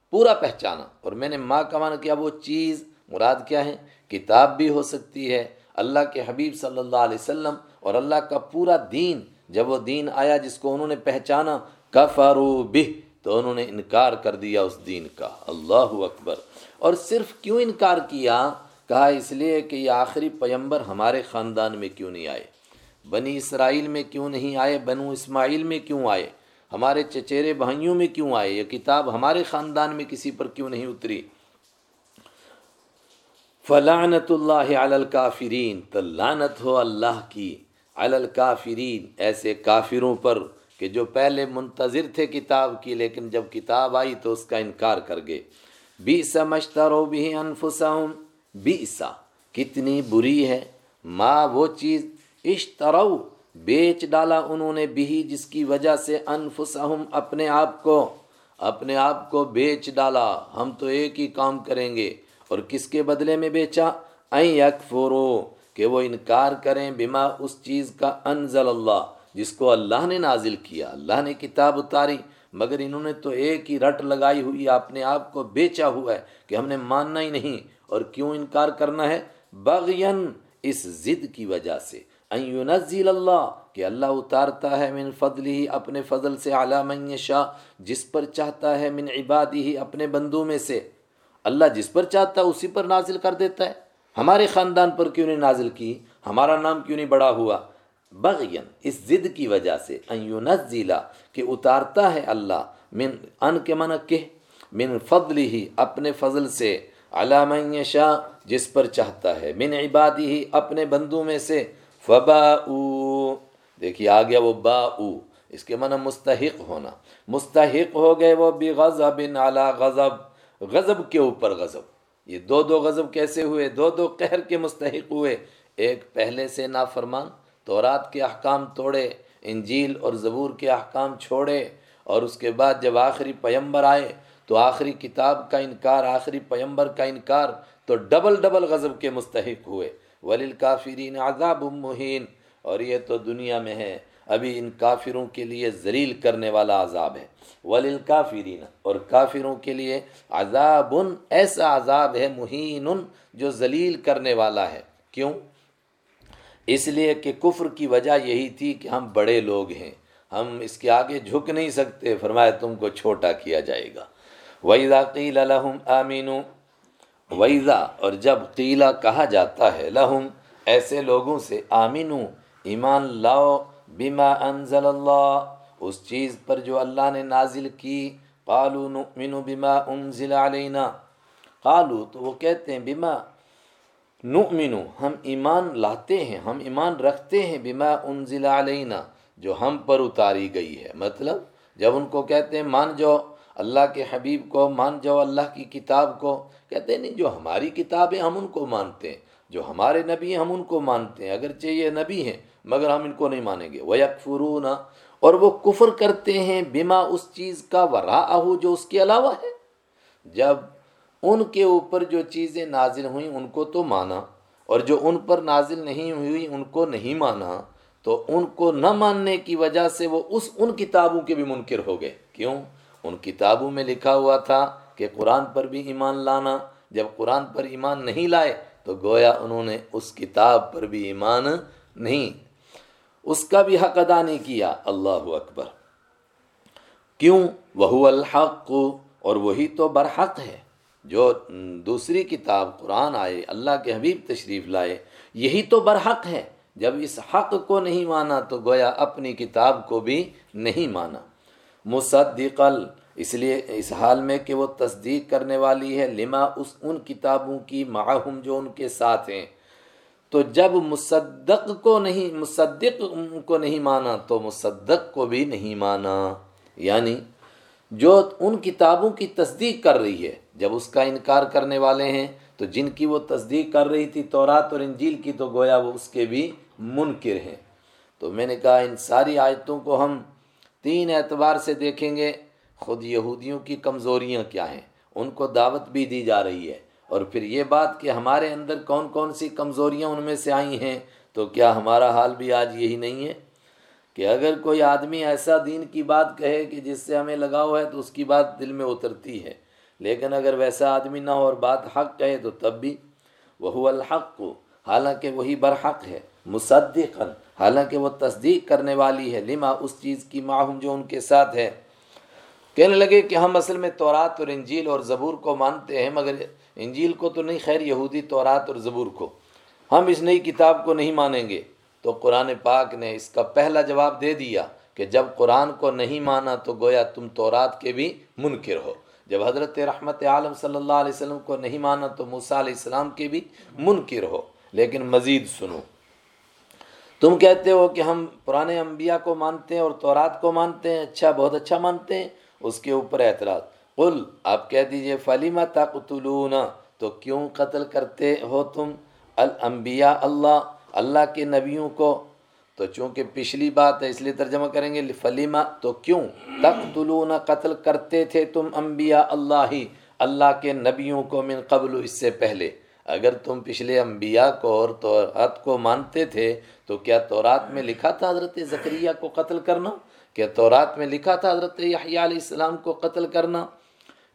پورا پہچانا۔ اور میں نے ماں کا مانا کیا، وہ چیز مراد کیا ہے؟ کتاب بھی ہو سکتی ہے۔ اللہ کے حبیب صلی اللہ علیہ وسلم اور اللہ کا پورا دین، جب وہ دین آیا جس کو انہوں نے پہچانا کفارو بہ، تو انہوں نے انکار کر دیا اس دین کا۔ اللہ اکبر۔ اور صرف کیوں انکار کیا؟ کہا اس لیے کہ یہ آخری پیمبر ہمارے خاندان میں کیوں نہیں آئے؟ بنی اسرائیل میں کیوں نہیں آئے؟ بنو اسماعیل میں کیوں آئے؟ ہمارے چچیرے بھائیوں میں کیوں آئے؟ یہ کتاب ہمارے خاندان میں کسی پر کیوں نہیں اتری؟ فلانت اللہ علی الکافرین تو لعنت ہو اللہ کی الکافرین ایسے کافروں پر کہ جو پہلے منتظر تھے کتاب کی، لیکن جب کتاب آئی تو اس کا انکار کر گئے۔ بی سمجھتا بھی انفسہم بیسا کتنی بری ہے ماں وہ چیز اشترو بیچ ڈالا انہوں نے بھی جس کی وجہ سے انفسہم اپنے آپ کو، اپنے آپ کو بیچ ڈالا۔ ہم تو ایک ہی کام کریں گے۔ اور کس کے بدلے میں بیچا؟ این یکفرو کہ وہ انکار کریں بما اس چیز کا انزل اللہ، جس کو اللہ نے نازل کیا۔ اللہ نے کتاب اتاری، مگر انہوں نے تو ایک ہی رٹ لگائی ہوئی اپنے آپ کو بیچا ہوا ہے کہ ہم نے ماننا ہی نہیں۔ اور کیوں انکار کرنا ہے؟ بغین اس ضد کی وجہ سے۔ ينزل اللہ کہ اللہ اتارتا ہے من فضل ہی اپنے فضل سے اعلیٰ من شاہ جس پر چاہتا ہے من عبادی ہی اپنے بندوں میں سے۔ اللہ جس پر چاہتا ہے اسی پر نازل کر دیتا ہے۔ ہمارے خاندان پر کیوں نہیں نازل کی؟ ہمارا نام کیوں نہیں بڑا ہوا؟ بغین اس ضد کی وجہ سے ينزل، کہ اتارتا ہے اللہ من، ان کے من کہ؟ من فضل ہی اپنے فضل سے۔ علام شاہ جس پر چاہتا ہے۔ من عبادی ہی اپنے بندوں میں سے۔ فبا دیکھیے آ گیا وہ با او اس کے معنی مستحق ہونا۔ مستحق ہو گئے وہ بھی غضب اعلیٰ غضب۔ غضب کے اوپر غضب۔ یہ دو دو غضب کیسے ہوئے؟ دو دو قہر کے مستحق ہوئے۔ ایک پہلے سے نافرمان، تورات کے احکام توڑے، انجیل اور زبور کے احکام چھوڑے، اور اس کے بعد جب آخری پیمبر آئے، تو آخری کتاب کا انکار، آخری پیمبر کا انکار، تو ڈبل ڈبل غضب کے مستحق ہوئے۔ ولیل کافرین عذاب مہین اور یہ تو دنیا میں ہے۔ ابھی ان کافروں کے لیے ذلیل کرنے والا عذاب ہے۔ ولیل کافرین اور کافروں کے لیے عذاب ایسا عذاب ہے مہین جو ذلیل کرنے والا ہے۔ کیوں؟ اس لیے کہ کفر کی وجہ یہی تھی کہ ہم بڑے لوگ ہیں۔ ہم اس کے آگے جھک نہیں سکتے۔ فرمایا، تم کو چھوٹا کیا جائے گا۔ وَإِذَا قِيلَ لَهُمْ آمِنُوا وَإِذَا اور جب قیلا کہا جاتا ہے لہم ایسے لوگوں سے آمینو ایمان لاؤ بما انزل اللہ اس چیز پر جو اللہ نے نازل کی قالو نؤمن بما انزل علینا قالو تو وہ کہتے ہیں، بما نؤمن، ہم ایمان لاتے ہیں، ہم ایمان رکھتے ہیں بما انزل علینا جو ہم پر اتاری گئی ہے۔ مطلب جب ان کو کہتے ہیں، مان جاؤ اللہ کے حبیب کو، مان جاؤ اللہ کی کتاب کو کہتے ہیں، نہیں، جو ہماری کتابیں ہم ان کو مانتے ہیں، جو ہمارے نبی ہیں ہم ان کو مانتے ہیں، اگرچہ یہ نبی ہیں، مگر ہم ان کو نہیں مانیں گے۔ وہ یکفرون اور وہ کفر کرتے ہیں بما اس چیز کا ورا جو اس کے علاوہ ہے۔ جب ان کے اوپر جو چیزیں نازل ہوئیں، ان کو تو مانا، اور جو ان پر نازل نہیں ہوئی، ان کو نہیں مانا، تو ان کو نہ ماننے کی وجہ سے وہ اس ان کتابوں کے بھی منکر ہو گئے۔ کیوں؟ ان کتابوں میں لکھا ہوا تھا کہ قرآن پر بھی ایمان لانا، جب قرآن پر ایمان نہیں لائے تو گویا انہوں نے اس کتاب پر بھی ایمان نہیں۔ اس کا بھی حق ادا نہیں کیا۔ اللہ اکبر۔ کیوں؟ وہ الحق، اور وہی تو برحق ہے۔ جو دوسری کتاب قرآن آئے، اللہ کے حبیب تشریف لائے، یہی تو برحق ہے۔ جب اس حق کو نہیں مانا تو گویا اپنی کتاب کو بھی نہیں مانا۔ مصدقل اس لیے اس حال میں کہ وہ تصدیق کرنے والی ہے، لما اس ان کتابوں کی معہم جو ان کے ساتھ ہیں۔ تو جب مصدق کو نہیں، مصدق کو نہیں مانا تو مصدق کو بھی نہیں مانا۔ یعنی جو ان کتابوں کی تصدیق کر رہی ہے، جب اس کا انکار کرنے والے ہیں، تو جن کی وہ تصدیق کر رہی تھی تورات اور انجیل کی، تو گویا وہ اس کے بھی منکر ہیں۔ تو میں نے کہا ان ساری آیتوں کو ہم تین اعتبار سے دیکھیں گے۔ خود یہودیوں کی کمزوریاں کیا ہیں؟ ان کو دعوت بھی دی جا رہی ہے۔ اور پھر یہ بات کہ ہمارے اندر کون کون سی کمزوریاں ان میں سے آئی ہیں، تو کیا ہمارا حال بھی آج یہی نہیں ہے؟ کہ اگر کوئی آدمی ایسا دین کی بات کہے کہ جس سے ہمیں لگاؤ ہے تو اس کی بات دل میں اترتی ہے۔ لیکن اگر ویسا آدمی نہ ہو اور بات حق کہے تو تب بھی وہ الحق کو حالانکہ وہی برحق ہے مصدقن حالانکہ وہ تصدیق کرنے والی ہے۔ لما، اس چیز کی معہم جو ان کے ساتھ ہے۔ کہنے لگے کہ ہم اصل میں تورات اور انجیل اور زبور کو مانتے ہیں، مگر انجیل کو تو نہیں، خیر یہودی تورات اور زبور کو۔ ہم اس نئی کتاب کو نہیں مانیں گے۔ تو قرآن پاک نے اس کا پہلا جواب دے دیا کہ جب قرآن کو نہیں مانا تو گویا تم تورات کے بھی منکر ہو۔ جب حضرت رحمت عالم صلی اللہ علیہ وسلم کو نہیں مانا تو موسیٰ علیہ السلام کے بھی منکر ہو۔ لیکن مزید سنو۔ تم کہتے ہو کہ ہم پرانے انبیاء کو مانتے ہیں اور تورات کو مانتے ہیں۔ اچھا بہت اچھا مانتے ہیں۔ اس کے اوپر اعتراض۔ قل، آپ کہہ دیجیے فلیمہ تقتلون؟ تو کیوں قتل کرتے ہو تم؟ الانبیاء اللہ اللہ کے نبیوں کو۔ تو چونکہ پچھلی بات ہے، اس لیے ترجمہ کریں گے فلیمہ تو کیوں تقتلون، قتل کرتے تھے تم انبیاء اللہ؟ ہی اللہ کے نبیوں کو من قبل، اس سے پہلے۔ اگر تم پچھلے انبیاء کو اور تورات کو مانتے تھے، تو کیا تورات میں لکھا تھا حضرت ذکریہ کو قتل کرنا؟ کیا تورات میں لکھا تھا حضرت یحییٰ علیہ السلام کو قتل کرنا،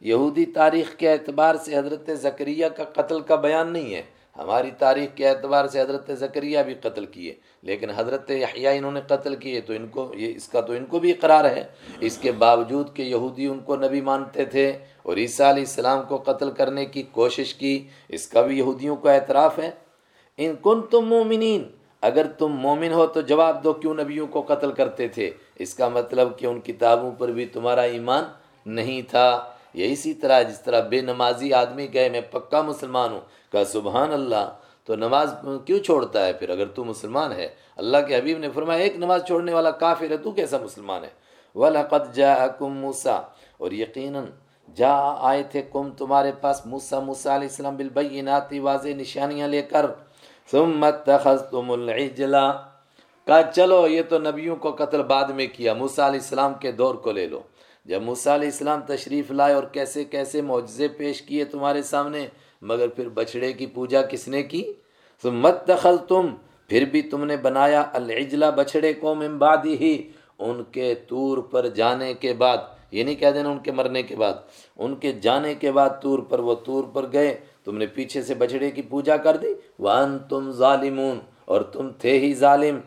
یہودی تاریخ کے اعتبار سے حضرت ذکریہ کا قتل کا بیان نہیں ہے۔ ہماری تاریخ کے اعتبار سے حضرت ذکریہ بھی قتل کیے، لیکن حضرت یحییٰ انہوں نے قتل کیے تو ان کو، یہ اس کا تو ان کو بھی اقرار ہے۔ اس کے باوجود کہ یہودی ان کو نبی مانتے تھے اور عیسیٰ علیہ السلام کو قتل کرنے کی کوشش کی، اس کا بھی یہودیوں کا اعتراف ہے۔ ان کن تم مومنین، اگر تم مومن ہو تو جواب دو کیوں نبیوں کو قتل کرتے تھے؟ اس کا مطلب کہ ان کتابوں پر بھی تمہارا ایمان نہیں تھا۔ یہ اسی طرح جس طرح بے نمازی آدمی کہے، میں پکا مسلمان ہوں، کہا، سبحان اللہ، تو نماز کیوں چھوڑتا ہے؟ پھر اگر تو مسلمان ہے، اللہ کے حبیب نے فرمایا، ایک نماز چھوڑنے والا کافر ہے، تو کیسا مسلمان ہے؟ وَلَقَدْ جَاءَكُمْ مُوسَى، اور یقیناً جا آئے تھے کم تمہارے پاس، موسیٰ موسیٰ علیہ السلام بالبینات واضح نشانیاں لے کر۔ ثم اتخذتم العجلہ کہا، چلو یہ تو نبیوں کو قتل بعد میں کیا، موسیٰ علیہ السلام کے دور کو لے لو۔ جب موسیٰ علیہ السلام تشریف لائے اور کیسے کیسے معجزے پیش کیے تمہارے سامنے، مگر پھر بچڑے کی پوجا کس نے کی؟ تو مت دخل تم پھر بھی تم نے بنایا العجلہ بچڑے کو من بعد ہی ان کے طور پر جانے کے بعد۔ یہ نہیں کہہ دینا ان کے مرنے کے بعد۔ ان کے جانے کے بعد طور پر، وہ طور پر گئے۔ تم نے پیچھے سے بچڑے کی پوجا کر دی۔ وان تم ظالمون، اور تم تھے ہی ظالم۔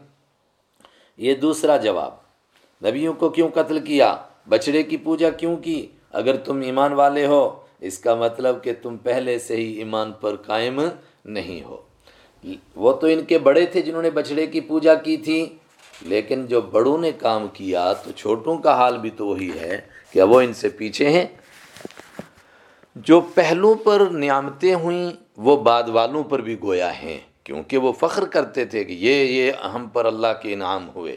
یہ دوسرا جواب، نبیوں کو کیوں قتل کیا؟ بچڑے کی پوجا کیوں کی؟ اگر تم ایمان والے ہو، اس کا مطلب کہ تم پہلے سے ہی ایمان پر قائم نہیں ہو۔ وہ تو ان کے بڑے تھے جنہوں نے بچڑے کی پوجا کی تھی، لیکن جو بڑوں نے کام کیا، تو چھوٹوں کا حال بھی تو وہی ہے کہ وہ ان سے پیچھے ہیں۔ جو پہلوں پر نعمتیں ہوئیں، وہ بعد والوں پر بھی گویا ہیں۔ کیونکہ وہ فخر کرتے تھے کہ یہ یہ ہم پر اللہ کے انعام ہوئے۔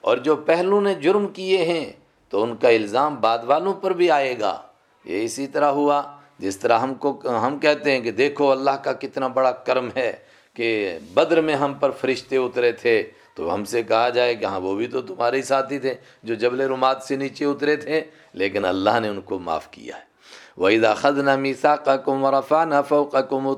اور جو پہلو نے جرم کیے ہیں تو ان کا الزام بعد والوں پر بھی آئے گا۔ یہ اسی طرح ہوا، جس طرح ہم کو، ہم کہتے ہیں کہ دیکھو اللہ کا کتنا بڑا کرم ہے کہ بدر میں ہم پر فرشتے اترے تھے۔ تو ہم سے کہا جائے کہ ہاں وہ بھی تو تمہارے ساتھی تھے جو جبل رماد سے نیچے اترے تھے، لیکن اللہ نے ان کو معاف کیا ہے۔ وحیدہ خد نہ میسا کا کم ورفا نہ فوق کم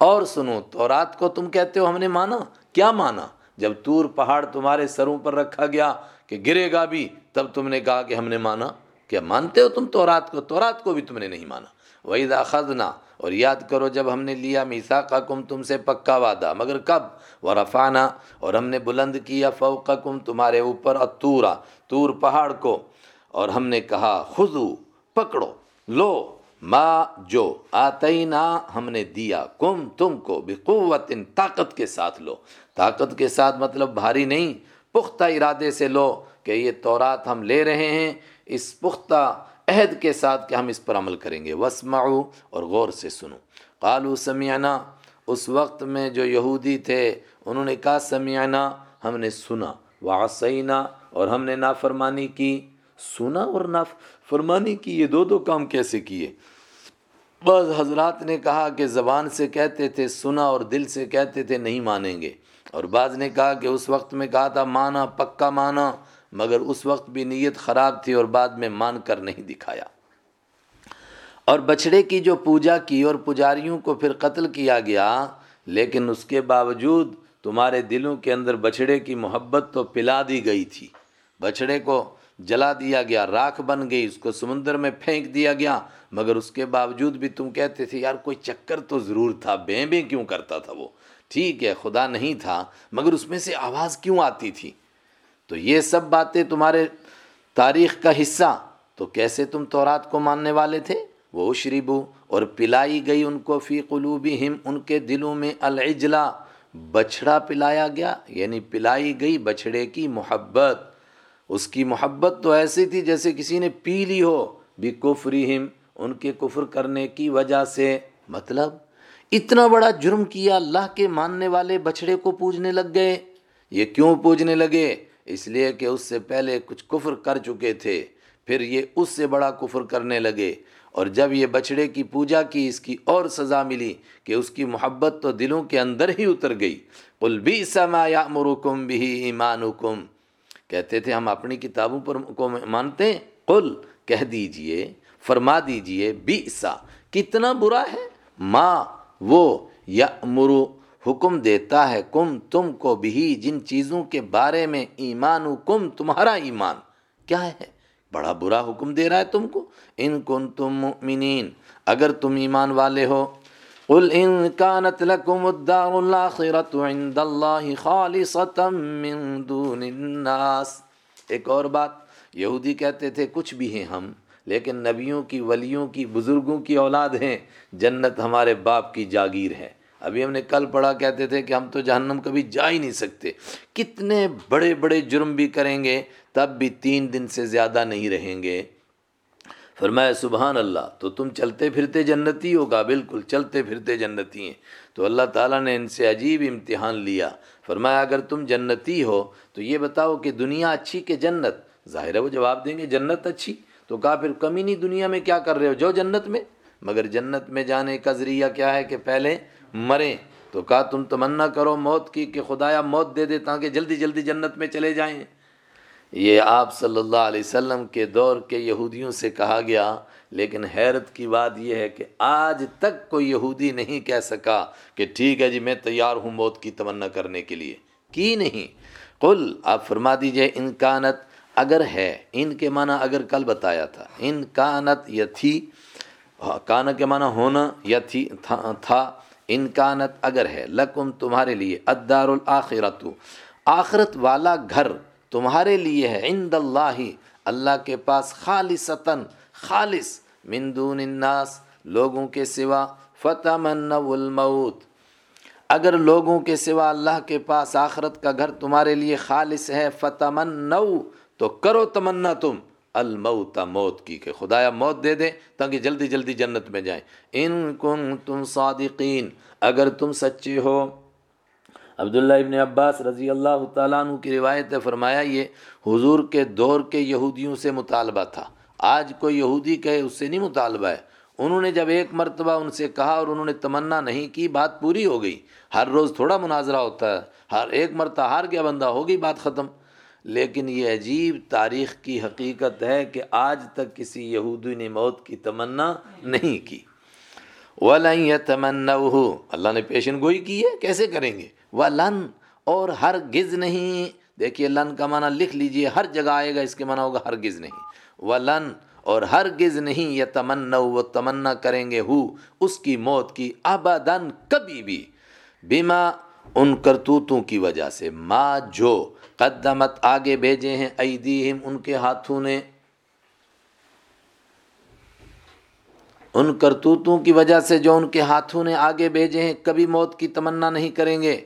اور سنو تو رات کو تم کہتے ہو ہم نے مانا؟ کیا مانا؟ جب تور پہاڑ تمہارے سروں پر رکھا گیا کہ گرے گا بھی، تب تم نے کہا کہ ہم نے مانا۔ کیا مانتے ہو تم تو رات کو؟ تو رات کو بھی تم نے نہیں مانا۔ وہی خزنا اور یاد کرو جب ہم نے لیا میسا کا کم تم سے پکا وعدہ، مگر کب؟ وہ رفانہ اور ہم نے بلند کیا فوق کم تمہارے اوپر اتورا تور پہاڑ کو۔ اور ہم نے کہا خزو پکڑو، لو۔ ما جو آتینا ہم نے دیا، کم تم کو بقوت، طاقت کے ساتھ لو۔ طاقت کے ساتھ مطلب بھاری نہیں، پختہ ارادے سے لو کہ یہ تورات ہم لے رہے ہیں۔ اس پختہ عہد کے ساتھ کہ ہم اس پر عمل کریں گے۔ وسمعو اور غور سے سنو۔ قالو سمیعنا اس وقت میں جو یہودی تھے، انہوں نے کہا سمیعنا ہم نے سنا۔ وعصینا، اور ہم نے نافرمانی کی۔ سنا اور نافرمانی کی یہ دو دو کام کیسے کیے؟ بعض حضرات نے کہا کہ زبان سے کہتے تھے سنا اور دل سے کہتے تھے نہیں مانیں گے۔ اور بعض نے کہا کہ اس وقت میں کہا تھا مانا، پکا مانا، مگر اس وقت بھی نیت خراب تھی اور بعد میں مان کر نہیں دکھایا۔ اور بچڑے کی جو پوجا کی اور پجاریوں کو پھر قتل کیا گیا، لیکن اس کے باوجود تمہارے دلوں کے اندر بچڑے کی محبت تو پلا دی گئی تھی۔ بچڑے کو جلا دیا گیا، راکھ بن گئی، اس کو سمندر میں پھینک دیا گیا مگر اس کے باوجود بھی تم کہتے تھے، یار کوئی چکر تو ضرور تھا، بیں بیں کیوں کرتا تھا وہ؟ ٹھیک ہے، خدا نہیں تھا، مگر اس میں سے آواز کیوں آتی تھی؟ تو یہ سب باتیں تمہارے تاریخ کا حصہ۔ تو کیسے تم تورات کو ماننے والے تھے؟ وہ شریبو اور پلائی گئی ان کو فی قلوبہم، ان کے دلوں میں العجلا بچھڑا پلایا گیا یعنی پلائی گئی بچھڑے کی محبت۔ اس کی محبت تو ایسی تھی جیسے کسی نے پی لی ہو۔ بھی کفرہم ان کے کفر کرنے کی وجہ سے۔ مطلب اتنا بڑا جرم کیا اللہ کے ماننے والے بچڑے کو پوجنے لگ گئے۔ یہ کیوں پوجنے لگے؟ اس لیے کہ اس سے پہلے کچھ کفر کر چکے تھے، پھر یہ اس سے بڑا کفر کرنے لگے۔ اور جب یہ بچڑے کی پوجا کی، اس کی اور سزا ملی کہ اس کی محبت تو دلوں کے اندر ہی اتر گئی۔ قل بھی سما یا مرکم بھی ایمان حکم کہتے تھے، ہم اپنی کتابوں پر کو مانتے ہیں؟ قل، کہہ دیجیے۔ فرما دیجیے بیسا کتنا برا ہے؟ ماں وہ یا مرو حکم دیتا ہے، کم تم کو بھی جن چیزوں کے بارے میں ایمان کم تمہارا ایمان۔ کیا ہے؟ بڑا برا حکم دے رہا ہے تم کو۔ ان کن تم مؤمنین، اگر تم ایمان والے ہو۔ قل ان كانت لكم الدار الاخرة عند الله خالصة من دون الناس۔ ایک اور بات، یہودی کہتے تھے، کچھ بھی ہیں ہم لیکن نبیوں کی، ولیوں کی، بزرگوں کی اولاد ہیں، جنت ہمارے باپ کی جاگیر ہے ابھی ہم نے کل پڑھا، کہتے تھے کہ ہم تو جہنم کبھی جا ہی نہیں سکتے۔ کتنے بڑے بڑے جرم بھی کریں گے، تب بھی تین دن سے زیادہ نہیں رہیں گے۔ فرمایا، سبحان اللہ، تو تم چلتے پھرتے جنتی ہوگا بالکل چلتے پھرتے جنتی ہیں۔ تو اللہ تعالیٰ نے ان سے عجیب امتحان لیا۔ فرمایا، اگر تم جنتی ہو، تو یہ بتاؤ کہ دنیا اچھی کہ جنت؟ ظاہر ہے وہ جواب دیں گے، جنت اچھی۔ تو کہا پھر کمی نہیں دنیا میں کیا کر رہے ہو؟ جو جنت میں۔ مگر جنت میں جانے کا ذریعہ کیا ہے کہ پہلے مریں۔ تو کہا، تم تمنا کرو موت کی کہ خدایا موت دے دے تاکہ جلدی جلدی جنت میں چلے جائیں۔ یہ آپ صلی اللہ علیہ وسلم کے دور کے یہودیوں سے کہا گیا، لیکن حیرت کی بات یہ ہے کہ آج تک کوئی یہودی نہیں کہہ سکا کہ ٹھیک ہے جی میں تیار ہوں موت کی تمنا کرنے کے لیے۔ کی نہیں؟ قل، آپ فرما دیجیے انکانت اگر ہے، ان کے معنی اگر کل بتایا تھا۔ ان کانت یا تھی کان کے معنی ہونا یا تھی تھا۔ انکانت اگر ہے، لکم تمہارے لیے ادار الآخرت آخرت والا گھر تمہارے لیے ہے عند اللہ اللہ کے پاس خالصتاً، خالص من دون الناس، لوگوں کے سوا۔ فتح الموت۔ اگر لوگوں کے سوا اللہ کے پاس آخرت کا گھر تمہارے لیے خالص ہے فتح تو کرو تمنا تم الموت، موت کی، کہ خدایا موت دے دے تاکہ جلدی جلدی جنت میں جائیں۔ ان کن تم صادقین، اگر تم سچے ہو۔ عبداللہ ابن عباس رضی اللہ تعالیٰ عنہ کی روایت فرمایا، یہ حضور کے دور کے یہودیوں سے مطالبہ تھا۔ آج کوئی یہودی کہے، اس سے نہیں مطالبہ ہے۔ انہوں نے جب ایک مرتبہ ان سے کہا اور انہوں نے تمنا نہیں کی، بات پوری ہو گئی۔ ہر روز تھوڑا مناظرہ ہوتا ہے، ہر ایک مرتبہ ہار گیا بندہ، ہوگی بات ختم۔ لیکن یہ عجیب تاریخ کی حقیقت ہے کہ آج تک کسی یہودی نے موت کی تمنا نہیں کی۔ وَلَن يَتَمَنَّوْهُ۔ اللہ نے پیشن گوئی کی ہے، کیسے کریں گے؟ وَلَن۔ اور ہر گز نہیں۔ دیکھیے، لن کا معنی لکھ لیجیے، ہر جگہ آئے گا، اس کے معنی ہوگا ہر گز نہیں۔ وَلَن۔ اور ہر گز نہیں یہ تمنا وہ تمنا کریں گے، ہو، اس کی موت کی ابدن کبھی بھی۔ بیما ان کرتوتوں کی وجہ سے ماں جو۔ قدمت آگے بھیجے ہیں ایدیہم، ان کے ہاتھوں نے۔ ان کرتوتوں کی وجہ سے جو ان کے ہاتھوں نے آگے بھیجے ہیں، کبھی موت کی تمنا نہیں کریں گے۔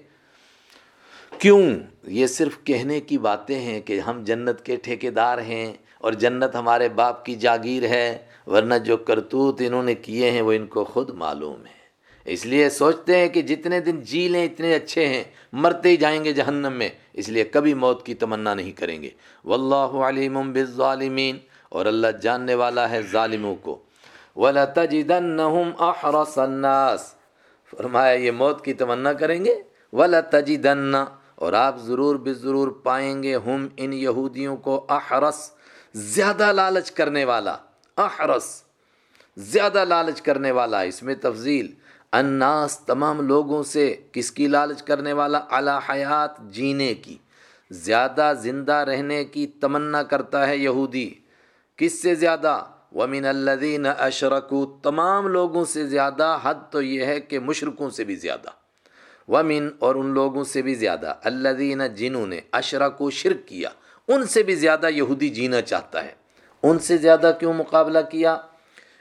کیوں؟ یہ صرف کہنے کی باتیں ہیں کہ ہم جنت کے ٹھیکیدار ہیں اور جنت ہمارے باپ کی جاگیر ہے، ورنہ جو کرتوت انہوں نے کیے ہیں وہ ان کو خود معلوم ہے۔ اس لیے سوچتے ہیں کہ جتنے دن جی لیں اتنے اچھے ہیں، مرتے ہی جائیں گے جہنم میں۔ اس لیے کبھی موت کی تمنا نہیں کریں گے۔ واللہ علیم بالظالمین۔ اور اللہ جاننے والا ہے ظالموں کو۔ وَلَتَجِدَنَّهُمْ أَحْرَصَ النَّاسِ۔ فرمایا، یہ موت کی تمنا کریں گے؟ وَلَتَجِدَنَّ۔ اور آپ ضرور بے ضرور پائیں گے۔ ہم ان یہودیوں کو احرس زیادہ لالچ کرنے والا۔ احرس زیادہ لالچ کرنے والا۔ اس میں تفضیل۔ اناس تمام لوگوں سے کس کی لالچ کرنے والا اعلیٰ حیات جینے کی، زیادہ زندہ رہنے کی تمنا کرتا ہے یہودی۔ کس سے زیادہ؟ ومن الدین اشرکو تمام لوگوں سے زیادہ، حد تو یہ ہے کہ مشرقوں سے بھی زیادہ۔ ومن، اور ان لوگوں سے بھی زیادہ۔ الدین جنہوں نے اشرکو، شرک کیا۔ ان سے بھی زیادہ یہودی جینا چاہتا ہے۔ ان سے زیادہ کیوں مقابلہ کیا؟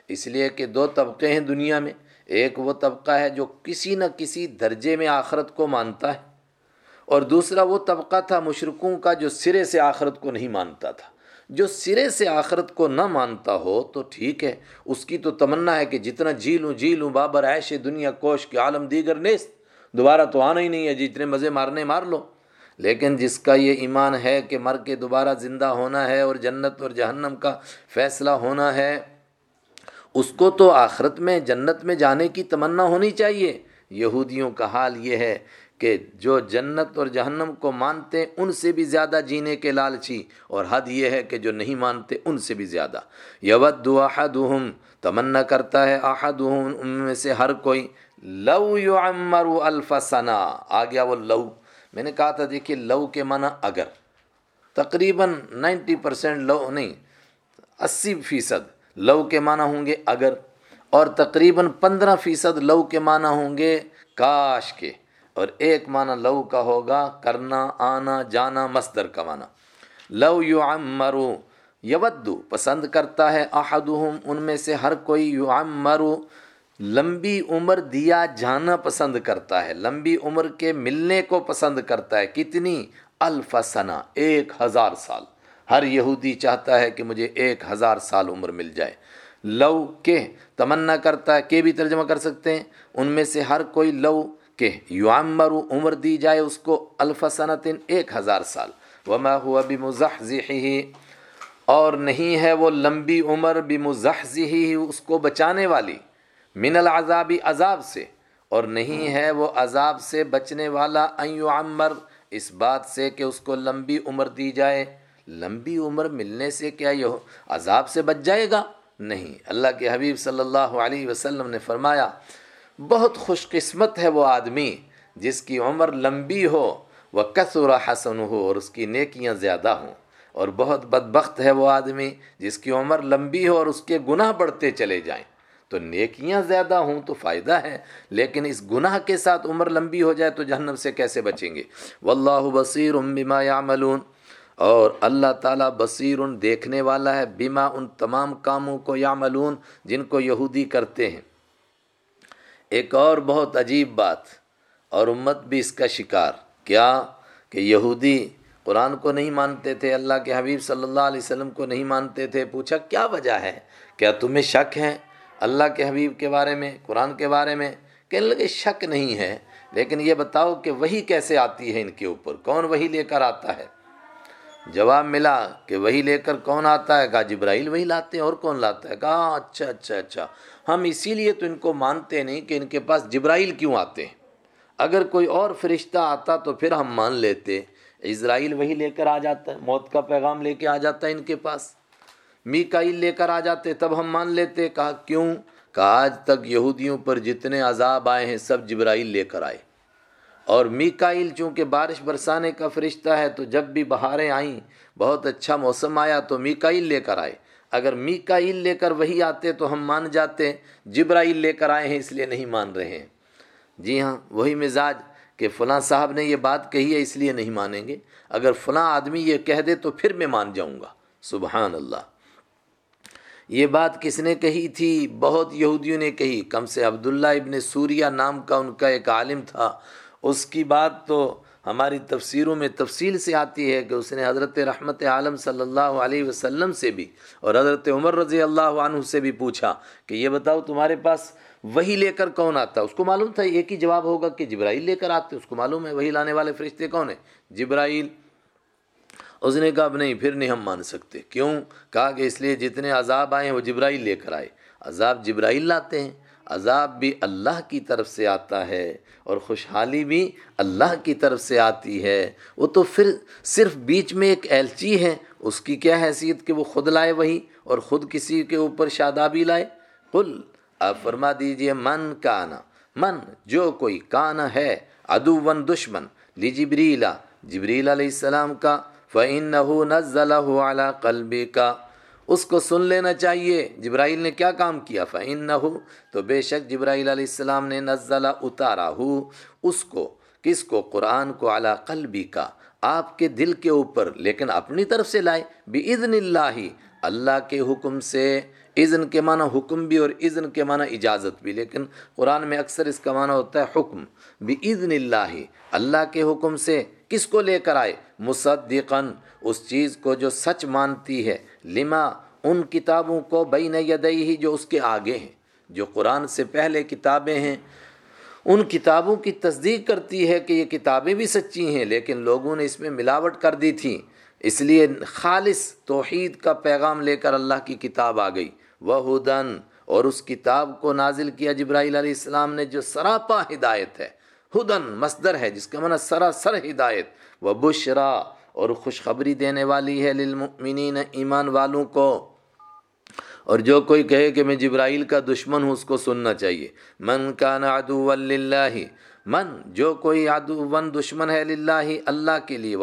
اس لیے کہ دو طبقے ہیں دنیا میں۔ ایک وہ طبقہ ہے جو کسی نہ کسی درجے میں آخرت کو مانتا ہے، اور دوسرا وہ طبقہ تھا مشرقوں کا جو سرے سے آخرت کو نہیں مانتا تھا۔ جو سرے سے آخرت کو نہ مانتا ہو تو ٹھیک ہے، اس کی تو تمنا ہے کہ جتنا جی لوں جی لوں بابر عیش دنیا کوش کے عالم دیگر نیست، دوبارہ تو آنا ہی نہیں ہے جی جتنے مزے مارنے مار لو۔ لیکن جس کا یہ ایمان ہے کہ مر کے دوبارہ زندہ ہونا ہے اور جنت اور جہنم کا فیصلہ ہونا ہے اس کو تو آخرت میں جنت میں جانے کی تمنا ہونی چاہیے۔ یہودیوں کا حال یہ ہے کہ جو جنت اور جہنم کو مانتے ان سے بھی زیادہ جینے کے لالچی، اور حد یہ ہے کہ جو نہیں مانتے ان سے بھی زیادہ۔ یود احدہم، تمنا کرتا ہے احدہم، ان میں سے ہر کوئی۔ لو یعمر الف سنا آ گیا وہ لو۔ میں نے کہا تھا، دیکھیے لو کے معنی اگر۔ تقریباً نائنٹی پرسینٹ لو نہیں، اسی فیصد۔ لو کے معنی ہوں گے اگر، اور تقریباً پندرہ فیصد لو کے معنی ہوں گے کاش کے۔ اور ایک معنی لو کا ہوگا کرنا، آنا، جانا، مصدر کا معنی۔ لو یو امرو یودو، پسند کرتا ہے احدہم، ان میں سے ہر کوئی یو لمبی عمر دیا جانا پسند کرتا ہے۔ لمبی عمر کے ملنے کو پسند کرتا ہے۔ کتنی؟ الف سنا ایک ہزار سال۔ ہر یہودی چاہتا ہے کہ مجھے ایک ہزار سال عمر مل جائے۔ لو کے تمنا کرتا ہے کہ بھی ترجمہ کر سکتے ہیں۔ ان میں سے ہر کوئی لو کہ یعمر عمر دی جائے اس کو الف ایک ہزار سال۔ وما ہوا بمزحزحہ۔ اور نہیں ہے وہ لمبی عمر بمزحزحہ اس کو بچانے والی۔ من العذابی عذاب سے۔ اور نہیں ہے وہ عذاب سے بچنے والا ان یعمر۔ اس بات سے کہ اس کو لمبی عمر دی جائے۔ لمبی عمر ملنے سے کیا یہ عذاب سے بچ جائے گا؟ نہیں۔ اللہ کے حبیب صلی اللہ علیہ وسلم نے فرمایا، بہت خوش قسمت ہے وہ آدمی جس کی عمر لمبی ہو، وہ کثر حسن ہو اور اس کی نیکیاں زیادہ ہوں۔ اور بہت بدبخت ہے وہ آدمی جس کی عمر لمبی ہو اور اس کے گناہ بڑھتے چلے جائیں۔ تو نیکیاں زیادہ ہوں تو فائدہ ہے، لیکن اس گناہ کے ساتھ عمر لمبی ہو جائے تو جہنم سے کیسے بچیں گے؟ واللہ بصیر بما یعملون۔ اور اللہ تعالیٰ بصیر ان دیکھنے والا ہے بما ان تمام کاموں کو یعملون جن کو یہودی کرتے ہیں۔ ایک اور بہت عجیب بات، اور امت بھی اس کا شکار۔ کیا کہ یہودی قرآن کو نہیں مانتے تھے، اللہ کے حبیب صلی اللہ علیہ وسلم کو نہیں مانتے تھے؟ پوچھا کیا وجہ ہے؟ کیا تمہیں شک ہے اللہ کے حبیب کے بارے میں، قرآن کے بارے میں؟ کہنے لگے، شک نہیں ہے، لیکن یہ بتاؤ کہ وہی کیسے آتی ہے ان کے اوپر؟ کون وہی لے کر آتا ہے؟ جواب ملا کہ وہی لے کر کون آتا ہے؟ کہا، جبرائیل وہی لاتے ہیں، اور کون لاتا ہے؟ کہا ہاں، اچھا اچھا اچھا۔ ہم اسی لیے تو ان کو مانتے نہیں کہ ان کے پاس جبرائیل کیوں آتے ہیں۔ اگر کوئی اور فرشتہ آتا تو پھر ہم مان لیتے۔ اسرائیل وہی لے کر آ جاتا ہے، موت کا پیغام لے کے آ جاتا ہے ان کے پاس۔ میکائیل لے کر آ جاتے، تب ہم مان لیتے۔ کہا، کیوں؟ کہا، آج تک یہودیوں پر جتنے عذاب آئے ہیں، سب جبرائیل لے کر آئے۔ اور میکائل چونکہ بارش برسانے کا فرشتہ ہے تو جب بھی بہاریں آئیں، بہت اچھا موسم آیا تو میکائل لے کر آئے۔ اگر میکائل لے کر وہی آتے تو ہم مان جاتے، جبرائیل لے کر آئے ہیں اس لیے نہیں مان رہے ہیں۔ جی ہاں وہی مزاج کہ فلاں صاحب نے یہ بات کہی ہے اس لیے نہیں مانیں گے۔ اگر فلاں آدمی یہ کہہ دے تو پھر میں مان جاؤں گا۔ سبحان اللہ۔ یہ بات کس نے کہی تھی؟ بہت یہودیوں نے کہی۔ کم سے عبداللہ ابن سوریہ نام کا ان کا ایک عالم تھا۔ اس کی بات تو ہماری تفسیروں میں تفصیل سے آتی ہے کہ اس نے حضرت رحمت عالم صلی اللہ علیہ وسلم سے بھی اور حضرت عمر رضی اللہ عنہ سے بھی پوچھا کہ یہ بتاؤ تمہارے پاس وہی لے کر کون آتا اس کو معلوم تھا، ایک ہی جواب ہوگا کہ جبرائیل لے کر آتے اس کو معلوم ہے وہی لانے والے فرشتے کون ہیں؟ جبرائیل۔ اس نے کہا، اب نہیں، پھر نہیں ہم مان سکتے۔ کیوں؟ کہا کہ اس لیے جتنے عذاب آئے ہیں وہ جبرائیل لے کر آئے۔ عذاب جبرائیل لاتے ہیں۔ عذاب بھی اللہ کی طرف سے آتا ہے اور خوشحالی بھی اللہ کی طرف سے آتی ہے۔ وہ تو پھر صرف بیچ میں ایک ایلچی ہے۔ اس کی کیا حیثیت کہ وہ خود لائے وہی اور خود کسی کے اوپر شادابی لائے؟ قل، آپ فرما دیجیے، من کانا، من، جو کوئی کانا ہے ادو ون دشمن۔ لی جبریلا جبریل علیہ السلام کا، فَإِنَّهُ نَزَّلَهُ عَلَى قَلْبِكَ اس کو سن لینا چاہیے۔ جبرائیل نے کیا کام کیا؟ فعین نہ ہو تو بے شک جبرائیل علیہ السلام نے نزلہ اتارا ہو اس کو، کس کو؟ قرآن کو اعلیٰ قلبی کا۔ آپ کے دل کے اوپر، لیکن اپنی طرف سے لائے۔ بھی اللہ اللہ کے حکم سے۔ اذن کے معنی حکم بھی اور اذن کے معنی اجازت بھی۔ لیکن قرآن میں اکثر اس کا معنی ہوتا ہے حکم۔ بھی اذن اللہ اللہ کے حکم سے کس کو لے کر آئے؟ مصدقن اس چیز کو جو سچ مانتی ہے۔ لما ان کتابوں کو بین یدئی ہی جو اس کے آگے ہیں، جو قرآن سے پہلے کتابیں ہیں، ان کتابوں کی تصدیق کرتی ہے کہ یہ کتابیں بھی سچی ہیں، لیکن لوگوں نے اس میں ملاوٹ کر دی تھی اس لیے خالص توحید کا پیغام لے کر اللہ کی کتاب آ گئی۔ وہ ہدن اور اس کتاب کو نازل کیا۔ جبرائیل علیہ السلام نے جو سراپا ہدایت ہے ہدن مصدر ہے، جس کا منع سراسر ہدایت۔ وہ بشرا اور خوشخبری دینے والی ہے للمؤمنین ایمان والوں کو۔ اور جو کوئی کہے کہ میں جبرائیل کا دشمن ہوں، اس کو سننا چاہیے۔ من کا عدو للہ، من، جو کوئی عدو ون دشمن ہے للہ، اللہ کے لیے۔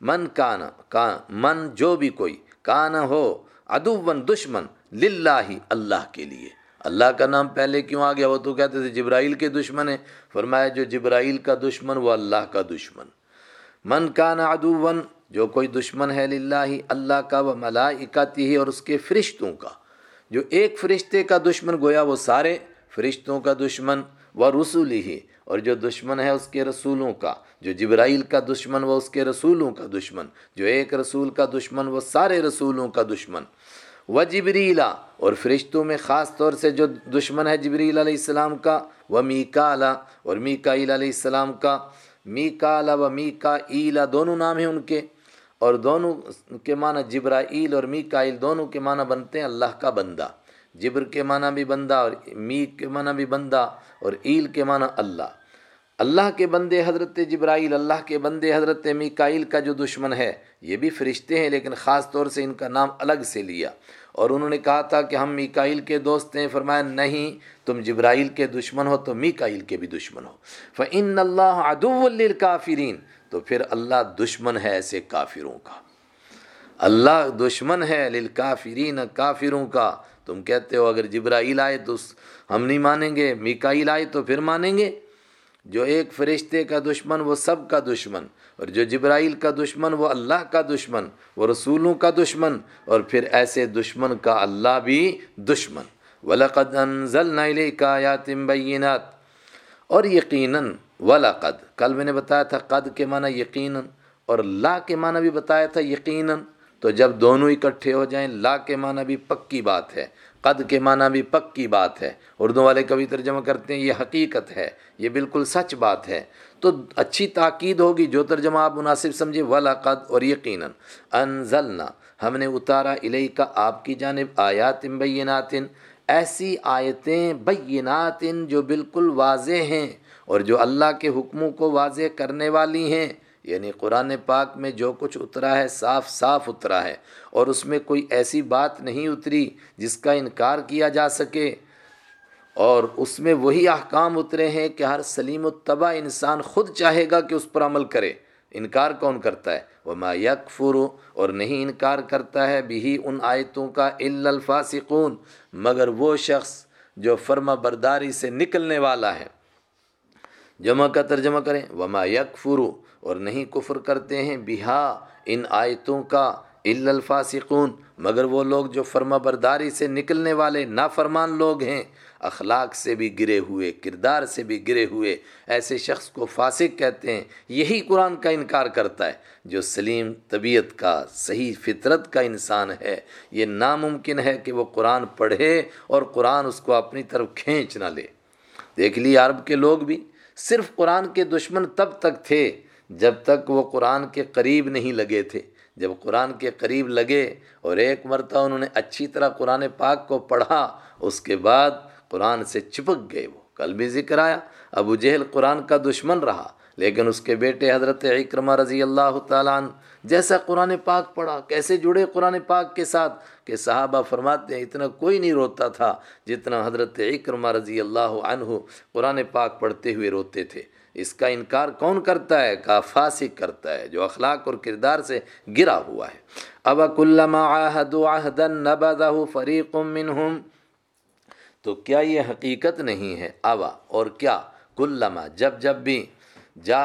من کانا کا من جو بھی کوئی کانا ہو ادو ون دشمن للہ، اللہ کے لیے۔ اللہ کا نام پہلے کیوں آ گیا؟ وہ تو کہتے تھے جبرائیل کے دشمن ہیں۔ فرمایا جو جبرائیل کا دشمن، وہ اللہ کا دشمن۔ من کان ادو جو کوئی دشمن ہے للہ، اللہ کا وہ ملائکتی ہی اور اس کے فرشتوں کا۔ جو ایک فرشتے کا دشمن گویا وہ سارے فرشتوں کا دشمن و رسول ہی اور جو دشمن ہے اس کے رسولوں کا۔ جو جبرائیل کا دشمن وہ اس کے رسولوں کا دشمن۔ جو ایک رسول کا دشمن وہ سارے رسولوں کا دشمن۔ و جبریلا اور فرشتوں میں خاص طور سے جو دشمن ہے جبریل علیہ السلام کا، و میکا اور میکا علیہ السلام کا۔ میکا و میکا ایلا دونوں نام ہیں ان کے۔ اور دونوں کے معنی جبرائیل اور میکائل دونوں کے معنی بنتے ہیں اللہ کا بندہ۔ جبر کے معنی بھی بندہ اور می کے معنی بھی بندہ اور ایل کے معنی اللہ۔ اللہ کے بندے حضرت جبرائیل، اللہ کے بندے حضرت میکائل کا جو دشمن ہے، یہ بھی فرشتے ہیں، لیکن خاص طور سے ان کا نام الگ سے لیا۔ اور انہوں نے کہا تھا کہ ہم میکائل کے دوست ہیں۔ فرمایا، نہیں، تم جبرائیل کے دشمن ہو تو میکائل کے بھی دشمن ہو۔ فعن اللہ ادو الکافرین تو پھر اللہ دشمن ہے ایسے کافروں کا۔ اللہ دشمن ہے للکافرین کافروں کا۔ تم کہتے ہو، اگر جبرائیل آئے تو ہم نہیں مانیں گے میکائل آئے تو پھر مانیں گے۔ جو ایک فرشتے کا دشمن، وہ سب کا دشمن۔ اور جو جبرائیل کا دشمن، وہ اللہ کا دشمن، وہ رسولوں کا دشمن، اور پھر ایسے دشمن کا اللہ بھی دشمن۔ ولاقد انزلنا الیکا آیات بینات اور یقیناً ولاقد کل میں نے بتایا تھا قد کے معنی یقیناً، اور لا کے معنی بھی بتایا تھا یقیناً۔ تو جب دونوں اکٹھے ہو جائیں، لا کے معنی بھی پکی بات ہے، قد کے معنی بھی پکی بات ہے۔ اردو والے کبھی ترجمہ کرتے ہیں، یہ حقیقت ہے، یہ بالکل سچ بات ہے۔ تو اچھی تاکید ہوگی جو ترجمہ آپ مناسب سمجھے ولا قد اور یقیناً انزلنا ہم نے اتارا الہی کا آپ کی جانب آیات بینات، ایسی آیتیں بینات جو بالکل واضح ہیں اور جو اللہ کے حکموں کو واضح کرنے والی ہیں۔ یعنی قرآن پاک میں جو کچھ اترا ہے، صاف صاف اترا ہے اور اس میں کوئی ایسی بات نہیں اتری جس کا انکار کیا جا سکے۔ اور اس میں وہی احکام اترے ہیں کہ ہر سلیم و الطبع انسان خود چاہے گا کہ اس پر عمل کرے۔ انکار کون کرتا ہے؟ وہ ما یکفر، اور نہیں انکار کرتا ہے بھی ان آیتوں کا الفاسقون، مگر وہ شخص جو فرما برداری سے نکلنے والا ہے۔ جمع کا ترجمہ کریں۔ وما یکفرو اور نہیں کفر کرتے ہیں بہا ان آیتوں کا الفاسقون، مگر وہ لوگ جو فرما برداری سے نکلنے والے نافرمان لوگ ہیں۔ اخلاق سے بھی گرے ہوئے، کردار سے بھی گرے ہوئے، ایسے شخص کو فاسق کہتے ہیں، یہی قرآن کا انکار کرتا ہے، جو سلیم طبیعت کا، صحیح فطرت کا انسان ہے۔ یہ ناممکن ہے کہ وہ قرآن پڑھے اور قرآن اس کو اپنی طرف کھینچ نہ لے۔ دیکھ لی عرب کے لوگ بھی، صرف قرآن کے دشمن تب تک تھے جب تک وہ قرآن کے قریب نہیں لگے تھے۔ جب قرآن کے قریب لگے اور ایک مرتبہ انہوں نے اچھی طرح قرآن پاک کو پڑھا، اس کے بعد قرآن سے چپک گئے وہ۔ کل بھی ذکر آیا، ابو جہل قرآن کا دشمن رہا، لیکن اس کے بیٹے حضرت اکرمہ رضی اللہ تعالیٰ عنہ جیسا قرآن پاک پڑھا، کیسے جڑے قرآن پاک کے ساتھ کہ صحابہ فرماتے ہیں، اتنا کوئی نہیں روتا تھا جتنا حضرت اکرمہ رضی اللہ عنہ قرآن پاک پڑھتے ہوئے روتے تھے۔ اس کا انکار کون کرتا ہے؟ کا فاسق کرتا ہے، جو اخلاق اور کردار سے گرا ہوا ہے۔ اب فریق منہم تو کیا یہ حقیقت نہیں ہے؟ ابا، اور کیا؟ کلما، جب جب بھی جا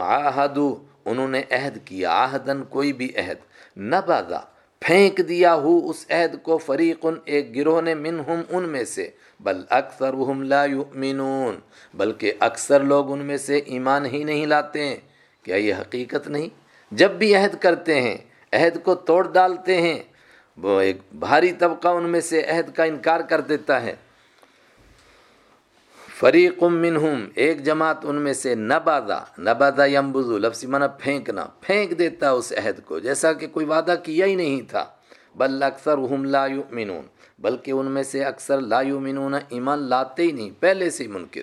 آہدو انہوں نے عہد کیا آہدن کوئی بھی عہد۔ نبادا پھینک دیا ہو اس عہد کو فریقن ایک گروہ نے منہم ان میں سے۔ بل اکثر لا یؤمنون، بلکہ اکثر لوگ ان میں سے ایمان ہی نہیں لاتے ہیں۔ کیا یہ حقیقت نہیں؟ جب بھی عہد کرتے ہیں، عہد کو توڑ ڈالتے ہیں۔ وہ ایک بھاری طبقہ ان میں سے عہد کا انکار کر دیتا ہے۔ فریق منہم، ایک جماعت ان میں سے نبادا نبادا یمبزو لفظی منع پھینکنا، پھینک دیتا اس عہد کو، جیسا کہ کوئی وعدہ کیا ہی نہیں تھا۔ بل اکثر ہم لا یؤمنون، بلکہ ان میں سے اکثر لا یؤمنون ایمان لاتے ہی نہیں، پہلے سے منکر۔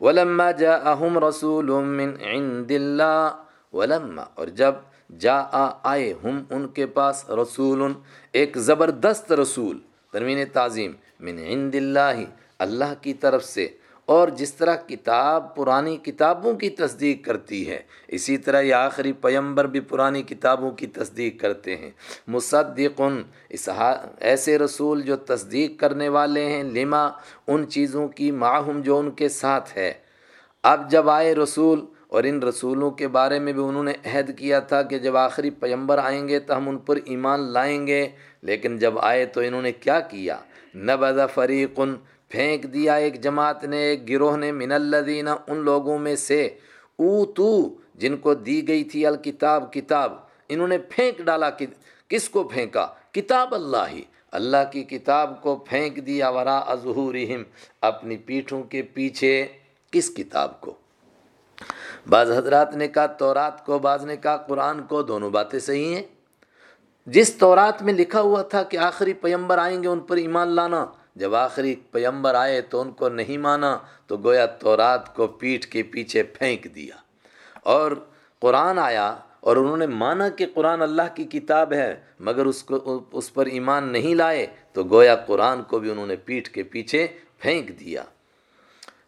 ولما جاءہم رسول من عند اللہ، ولما، اور جب جا آئے ہم ان کے پاس رسول، ایک زبردست رسول، تنوین تعظیم، من عند اللہ اللہ کی طرف سے۔ اور جس طرح کتاب پرانی کتابوں کی تصدیق کرتی ہے، اسی طرح یہ آخری پیمبر بھی پرانی کتابوں کی تصدیق کرتے ہیں۔ مصدقن ایسے رسول جو تصدیق کرنے والے ہیں، لما ان چیزوں کی معہم جو ان کے ساتھ ہے۔ اب جب آئے رسول، اور ان رسولوں کے بارے میں بھی انہوں نے عہد کیا تھا کہ جب آخری پیمبر آئیں گے تو ہم ان پر ایمان لائیں گے، لیکن جب آئے تو انہوں نے کیا کیا؟ نبذ فریقن پھینک دیا ایک جماعت نے، ایک گروہ نے، من الذین، ان لوگوں میں سے۔ او تو جن کو دی گئی تھی الکتاب، کتاب۔ انہوں نے پھینک ڈالا۔ کس کو پھینکا؟ کتاب اللہ۔ ہی اللہ کی کتاب کو پھینک دیا۔ ورا ظہورہم اپنی پیٹھوں کے پیچھے۔ کس کتاب کو؟ بعض حضرات نے کہا، تورات کو۔ بعض نے کہا، قرآن کو۔ دونوں باتیں صحیح ہیں۔ جس تورات میں لکھا ہوا تھا کہ آخری پیمبر آئیں گے، ان پر ایمان لانا۔ جب آخری پیمبر آئے تو ان کو نہیں مانا، تو گویا تورات کو پیٹھ کے پیچھے پھینک دیا۔ اور قرآن آیا اور انہوں نے مانا کہ قرآن اللہ کی کتاب ہے، مگر اس کو، اس پر ایمان نہیں لائے، تو گویا قرآن کو بھی انہوں نے پیٹھ کے پیچھے پھینک دیا۔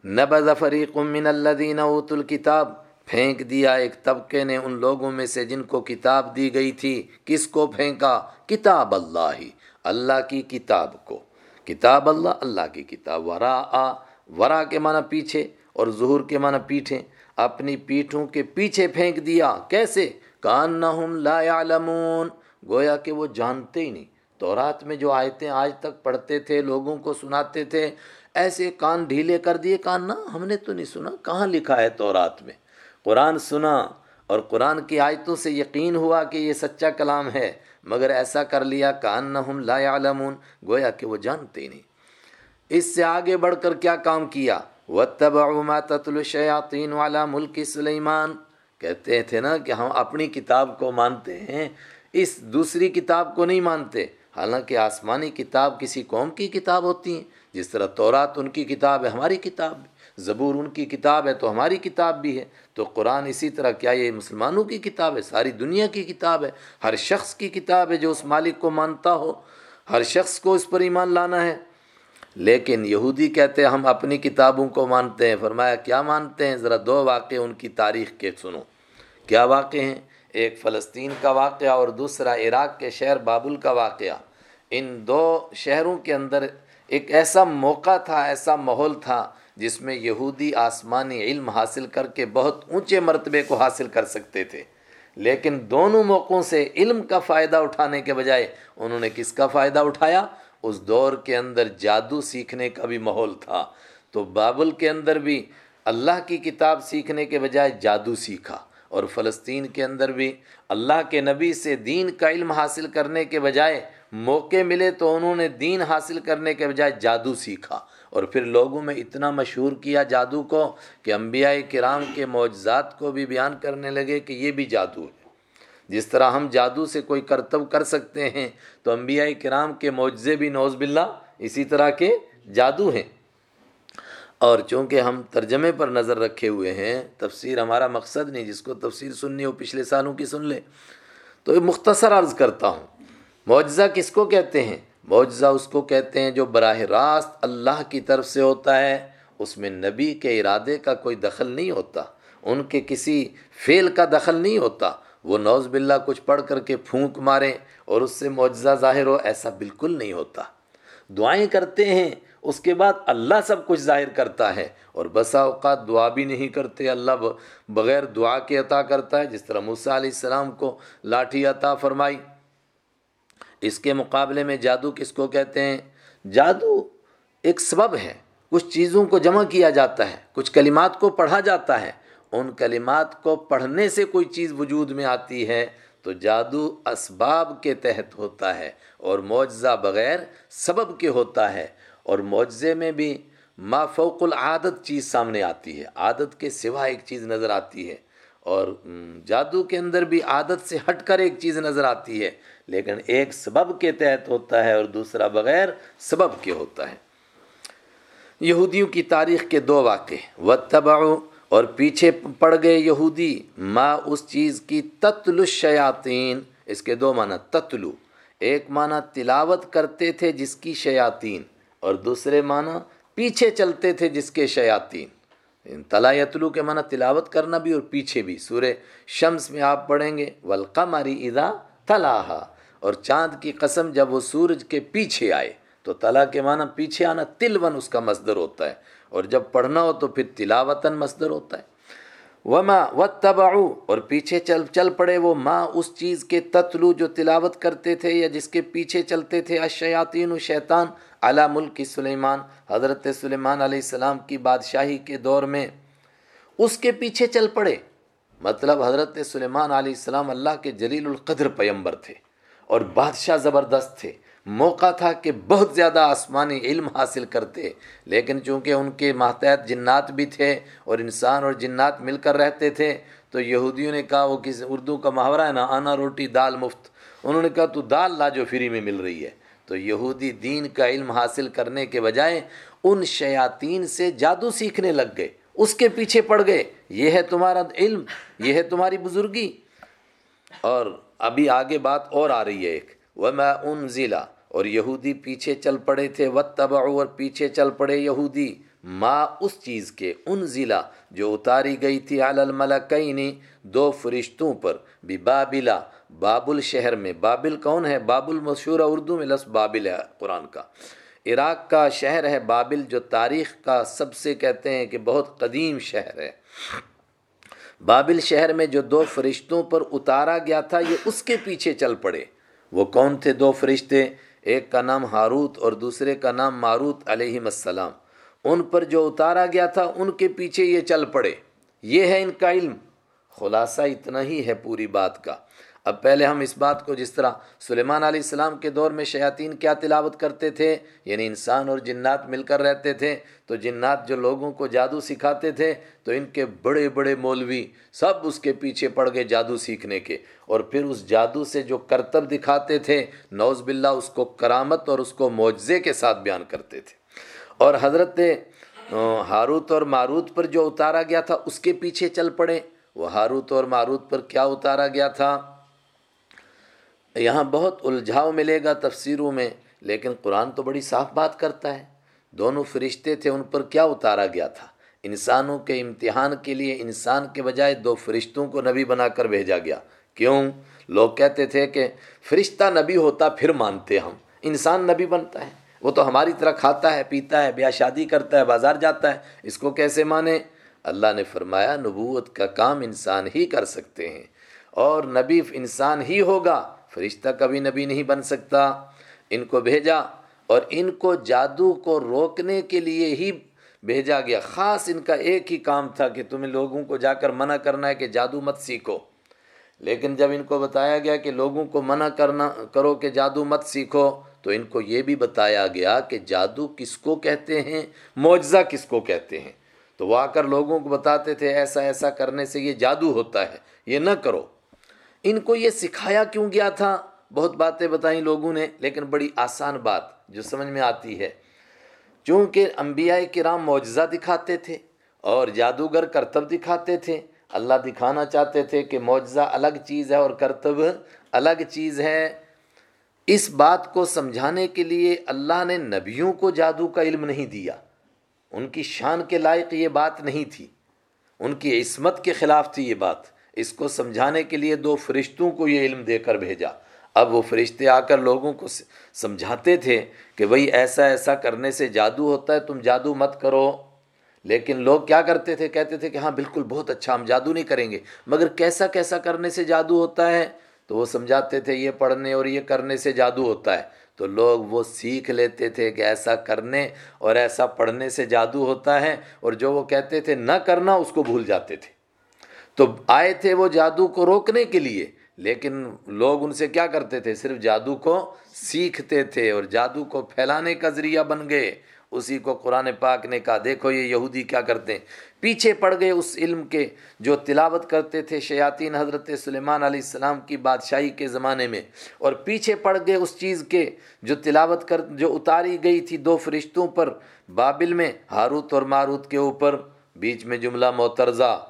نبذ فریق من الذین اوت الکتاب پھینک دیا ایک طبقے نے ان لوگوں میں سے جن کو کتاب دی گئی تھی۔ کس کو پھینکا؟ کتاب اللہ ہی اللہ کی کتاب کو۔ کتاب اللہ اللہ کی کتاب ورا آ ورا کے معنی پیچھے اور ظہور کے معنی پیٹھیں اپنی پیٹھوں کے پیچھے پھینک دیا۔ کیسے؟ کان لا يعلمون گویا کہ وہ جانتے ہی نہیں۔ تورات میں جو آیتیں آج تک پڑھتے تھے، لوگوں کو سناتے تھے، ایسے کان ڈھیلے کر دیے۔ کان نہ، ہم نے تو نہیں سنا۔ کہاں لکھا ہے تورات میں؟ قرآن سنا اور قرآن کی آیتوں سے یقین ہوا کہ یہ سچا کلام ہے۔ مگر ایسا کر لیا کان نہ لا يعلمون گویا کہ وہ جانتے نہیں۔ اس سے آگے بڑھ کر کیا کام کیا؟ وَاتَّبَعُوا مَا تَتْلُ الشَّيَاطِينُ عَلَى مُلْكِ سُلَيْمَانَ۔ کہتے تھے نا کہ ہم اپنی کتاب کو مانتے ہیں، اس دوسری کتاب کو نہیں مانتے۔ حالانکہ آسمانی کتاب کسی قوم کی کتاب ہوتی ہیں، جس طرح تورات ان کی کتاب ہے، ہماری کتاب زبور ان کی کتاب ہے تو ہماری کتاب بھی ہے۔ تو قرآن اسی طرح کیا یہ مسلمانوں کی کتاب ہے؟ ساری دنیا کی کتاب ہے۔ ہر شخص کی کتاب ہے جو اس مالک کو مانتا ہو۔ ہر شخص کو اس پر ایمان لانا ہے۔ لیکن یہودی کہتے ہیں، ہم اپنی کتابوں کو مانتے ہیں۔ فرمایا، کیا مانتے ہیں؟ ذرا دو واقع ان کی تاریخ کے سنو۔ کیا واقع ہیں؟ ایک فلسطین کا واقعہ اور دوسرا عراق کے شہر بابل کا واقعہ۔ ان دو شہروں کے اندر ایک ایسا موقع تھا، ایسا ماحول تھا جس میں یہودی آسمانی علم حاصل کر کے بہت اونچے مرتبے کو حاصل کر سکتے تھے۔ لیکن دونوں موقعوں سے علم کا فائدہ اٹھانے کے بجائے انہوں نے کس کا فائدہ اٹھایا؟ اس دور کے اندر جادو سیکھنے کا بھی ماحول تھا۔ تو بابل کے اندر بھی اللہ کی کتاب سیکھنے کے بجائے جادو سیکھا اور فلسطین کے اندر بھی اللہ کے نبی سے دین کا علم حاصل کرنے کے بجائے موقع ملے تو انہوں نے دین حاصل کرنے کے بجائے جادو سیکھا۔ اور پھر لوگوں میں اتنا مشہور کیا جادو کو کہ انبیاء کرام کے معجزات کو بھی بیان کرنے لگے کہ یہ بھی جادو ہے۔ جس طرح ہم جادو سے کوئی کرتب کر سکتے ہیں تو انبیاء کرام کے معجزے بھی نوز باللہ اسی طرح کے جادو ہیں۔ اور چونکہ ہم ترجمے پر نظر رکھے ہوئے ہیں، تفسیر ہمارا مقصد نہیں، جس کو تفسیر سننی ہو، پچھلے سالوں کی سن لے۔ تو مختصر عرض کرتا ہوں، معجزہ کس کو کہتے ہیں؟ معجزہ اس کو کہتے ہیں جو براہ راست اللہ کی طرف سے ہوتا ہے، اس میں نبی کے ارادے کا کوئی دخل نہیں ہوتا، ان کے کسی فعل کا دخل نہیں ہوتا۔ وہ نوز باللہ کچھ پڑھ کر کے پھونک ماریں اور اس سے معجزہ ظاہر ہو، ایسا بالکل نہیں ہوتا۔ دعائیں کرتے ہیں، اس کے بعد اللہ سب کچھ ظاہر کرتا ہے۔ اور بسا اوقات دعا بھی نہیں کرتے، اللہ بغیر دعا کے عطا کرتا ہے۔ جس طرح موسیٰ علیہ السلام کو لاٹھی عطا فرمائی۔ اس کے مقابلے میں جادو کس کو کہتے ہیں؟ جادو ایک سبب ہے۔ کچھ چیزوں کو جمع کیا جاتا ہے، کچھ کلمات کو پڑھا جاتا ہے۔ ان کلمات کو پڑھنے سے کوئی چیز وجود میں آتی ہے۔ تو جادو اسباب کے تحت ہوتا ہے اور معجزہ بغیر سبب کے ہوتا ہے۔ اور معجزے میں بھی ما فوق العادت چیز سامنے آتی ہے۔ عادت کے سوا ایک چیز نظر آتی ہے۔ اور جادو کے اندر بھی عادت سے ہٹ کر ایک چیز نظر آتی ہے۔ لیکن ایک سبب کے تحت ہوتا ہے اور دوسرا بغیر سبب کے ہوتا ہے۔ یہودیوں کی تاریخ کے دو واقع و اور پیچھے پڑ گئے یہودی، ما اس چیز کی تتل الشیاطین۔ اس کے دو معنی، تتلو۔ ایک معنی تلاوت کرتے تھے جس کی شیاطین، اور دوسرے معنی پیچھے چلتے تھے جس کے شیاطین۔ تلا یتلو کے معنی تلاوت کرنا بھی اور پیچھے بھی۔ سورہ شمس میں آپ پڑھیں گے ولقمری ادا تلاحا اور چاند کی قسم جب وہ سورج کے پیچھے آئے، تو تلا کے معنی پیچھے آنا تل ون اس کا مصدر ہوتا ہے، اور جب پڑھنا ہو تو پھر تلاوتاً مصدر ہوتا ہے۔ وما و اور پیچھے چل چل پڑے وہ ماں اس چیز کے تتلو جو تلاوت کرتے تھے یا جس کے پیچھے چلتے تھے اشیاطین و شیطان علا ملک سلیمان، حضرت سلیمان علیہ السلام کی بادشاہی کے دور میں، اس کے پیچھے چل پڑے۔ مطلب حضرت سلیمان علیہ السلام اللہ کے جلیل القدر پیمبر تھے اور بادشاہ زبردست تھے۔ موقع تھا کہ بہت زیادہ آسمانی علم حاصل کرتے، لیکن چونکہ ان کے ماتحت جنات بھی تھے اور انسان اور جنات مل کر رہتے تھے، تو یہودیوں نے کہا، وہ کسی اردو کا محاورہ ہے نا؟ آنا روٹی، دال مفت انہوں نے کہا، تو دال لا جو فری میں مل رہی ہے تو یہودی دین کا علم حاصل کرنے کے بجائے ان شیاطین سے جادو سیکھنے لگ گئے۔ اس کے پیچھے پڑ گئے۔ یہ ہے تمہارا علم، یہ ہے تمہاری بزرگی۔ اور ابھی آگے بات اور آ رہی ہے ایک۔ وہ میں ان ضلع اور یہودی پیچھے چل پڑے تھے۔ و اور پیچھے چل پڑے یہودی۔ ما اس چیز کے ان ضلع جو اتاری گئی تھی الملکینی دو فرشتوں پر۔ بھی بابلا بابل شہر میں۔ بابل کون ہے؟ بابل مشہور اردو میں، لفظ بابل ہے قرآن کا۔ عراق کا شہر ہے بابل، جو تاریخ کا سب سے کہتے ہیں کہ بہت قدیم شہر ہے۔ بابل شہر میں جو دو فرشتوں پر اتارا گیا تھا، یہ اس کے پیچھے چل پڑے۔ وہ کون تھے دو فرشتے؟ ایک کا نام ہاروت اور دوسرے کا نام ماروت علیہ السلام۔ ان پر جو اتارا گیا تھا، ان کے پیچھے یہ چل پڑے۔ یہ ہے ان کا علم۔ خلاصہ اتنا ہی ہے پوری بات کا۔ اب پہلے ہم اس بات کو جس طرح سلیمان علیہ السلام کے دور میں شیاطین کیا تلاوت کرتے تھے یعنی انسان اور جنات مل کر رہتے تھے، تو جنات جو لوگوں کو جادو سکھاتے تھے، تو ان کے بڑے بڑے مولوی سب اس کے پیچھے پڑ گئے جادو سیکھنے کے۔ اور پھر اس جادو سے جو کرتب دکھاتے تھے نوز باللہ اس کو کرامت اور اس کو معجزے کے ساتھ بیان کرتے تھے۔ اور حضرت ہاروت اور ماروت پر جو اتارا گیا تھا، اس کے پیچھے چل پڑے۔ وہ ہاروت اور ماروت پر کیا اتارا گیا تھا؟ یہاں بہت الجھاؤ ملے گا تفسیروں میں، لیکن قرآن تو بڑی صاف بات کرتا ہے۔ دونوں فرشتے تھے، ان پر کیا اتارا گیا تھا؟ انسانوں کے امتحان کے لیے انسان کے بجائے دو فرشتوں کو نبی بنا کر بھیجا گیا۔ کیوں؟ لوگ کہتے تھے کہ فرشتہ نبی ہوتا پھر مانتے ہم۔ انسان نبی بنتا ہے۔ وہ تو ہماری طرح کھاتا ہے، پیتا ہے، بیاہ شادی کرتا ہے، بازار جاتا ہے۔ اس کو کیسے مانے؟ اللہ نے فرمایا، نبوت کا کام انسان ہی کر سکتے ہیں۔ اور نبی انسان ہی ہوگا۔ فرشتہ کبھی نبی نہیں بن سکتا۔ ان کو بھیجا اور ان کو جادو کو روکنے کے لیے ہی بھیجا گیا۔ خاص ان کا ایک ہی کام تھا کہ تمہیں لوگوں کو جا کر منع کرنا ہے کہ جادو مت سیکھو۔ لیکن جب ان کو بتایا گیا کہ لوگوں کو منع کرنا، کرو کہ جادو مت سیکھو، تو ان کو یہ بھی بتایا گیا کہ جادو کس کو کہتے ہیں، معجزہ کس کو کہتے ہیں۔ تو وہ آ کر لوگوں کو بتاتے تھے، ایسا ایسا کرنے سے یہ جادو ہوتا ہے، یہ نہ کرو۔ ان کو یہ سکھایا کیوں گیا تھا؟ بہت باتیں بتائیں لوگوں نے، لیکن بڑی آسان بات جو سمجھ میں آتی ہے۔ چونکہ انبیاء کرام معجزہ دکھاتے تھے اور جادوگر کرتب دکھاتے تھے، اللہ دکھانا چاہتے تھے کہ معجزہ الگ چیز ہے اور کرتب الگ چیز ہے۔ اس بات کو سمجھانے کے لیے اللہ نے نبیوں کو جادو کا علم نہیں دیا۔ ان کی شان کے لائق یہ بات نہیں تھی۔ ان کی عصمت کے خلاف تھی یہ بات۔ اس کو سمجھانے کے لیے دو فرشتوں کو یہ علم دے کر بھیجا۔ اب وہ فرشتے آ کر لوگوں کو سمجھاتے تھے کہ بھئی ایسا ایسا کرنے سے جادو ہوتا ہے، تم جادو مت کرو۔ لیکن لوگ کیا کرتے تھے؟ کہتے تھے کہ ہاں بالکل بہت اچھا ہم جادو نہیں کریں گے۔ مگر کیسا کیسا کرنے سے جادو ہوتا ہے؟ تو وہ سمجھاتے تھے، یہ پڑھنے اور یہ کرنے سے جادو ہوتا ہے۔ تو لوگ وہ سیکھ لیتے تھے کہ ایسا کرنے اور ایسا پڑھنے سے جادو ہوتا ہے۔ اور جو وہ کہتے تھے، نہ کرنا، اس کو بھول جاتے تھے۔ تو آئے تھے وہ جادو کو روکنے کے لیے، لیکن لوگ ان سے کیا کرتے تھے؟ صرف جادو کو سیکھتے تھے اور جادو کو پھیلانے کا ذریعہ بن گئے۔ اسی کو قرآن پاک نے کہا، دیکھو یہ یہودی کیا کرتے ہیں۔ پیچھے پڑ گئے اس علم کے جو تلاوت کرتے تھے شیاطین حضرت سلیمان علیہ السلام کی بادشاہی کے زمانے میں۔ اور پیچھے پڑ گئے اس چیز کے جو تلاوت کر، جو اتاری گئی تھی دو فرشتوں پر، بابل میں ہاروت اور ماروت کے اوپر، بیچ میں جملہ موترزہ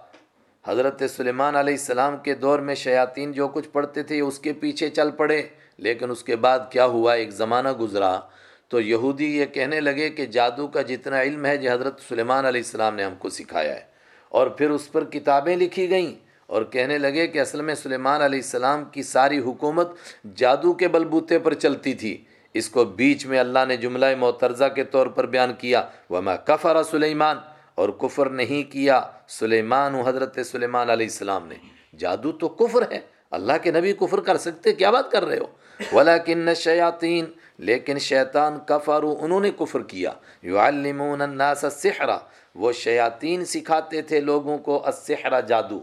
حضرت سلیمان علیہ السلام کے دور میں شیاطین جو کچھ پڑھتے تھے اس کے پیچھے چل پڑے۔ لیکن اس کے بعد کیا ہوا؟ ایک زمانہ گزرا۔ تو یہودی یہ کہنے لگے کہ جادو کا جتنا علم ہے جو حضرت سلیمان علیہ السلام نے ہم کو سکھایا ہے۔ اور پھر اس پر کتابیں لکھی گئیں۔ اور کہنے لگے کہ اصل میں سلیمان علیہ السلام کی ساری حکومت جادو کے بلبوتے پر چلتی تھی۔ اس کو بیچ میں اللہ نے جملہ معترضہ کے طور پر بیان کیا۔ وما کفر سلیمان اور کفر نہیں کیا۔ سلیمان و حضرت سلیمان علیہ السلام نے، جادو تو کفر ہے، اللہ کے نبی کفر کر سکتے، کیا بات کر رہے ہو؟ ولیکن شیاطین لیکن شیطان کفرو انہوں نے کفر کیا۔ یعلمون الناس السحر، وہ شیاطین سکھاتے تھے لوگوں کو السحر جادو۔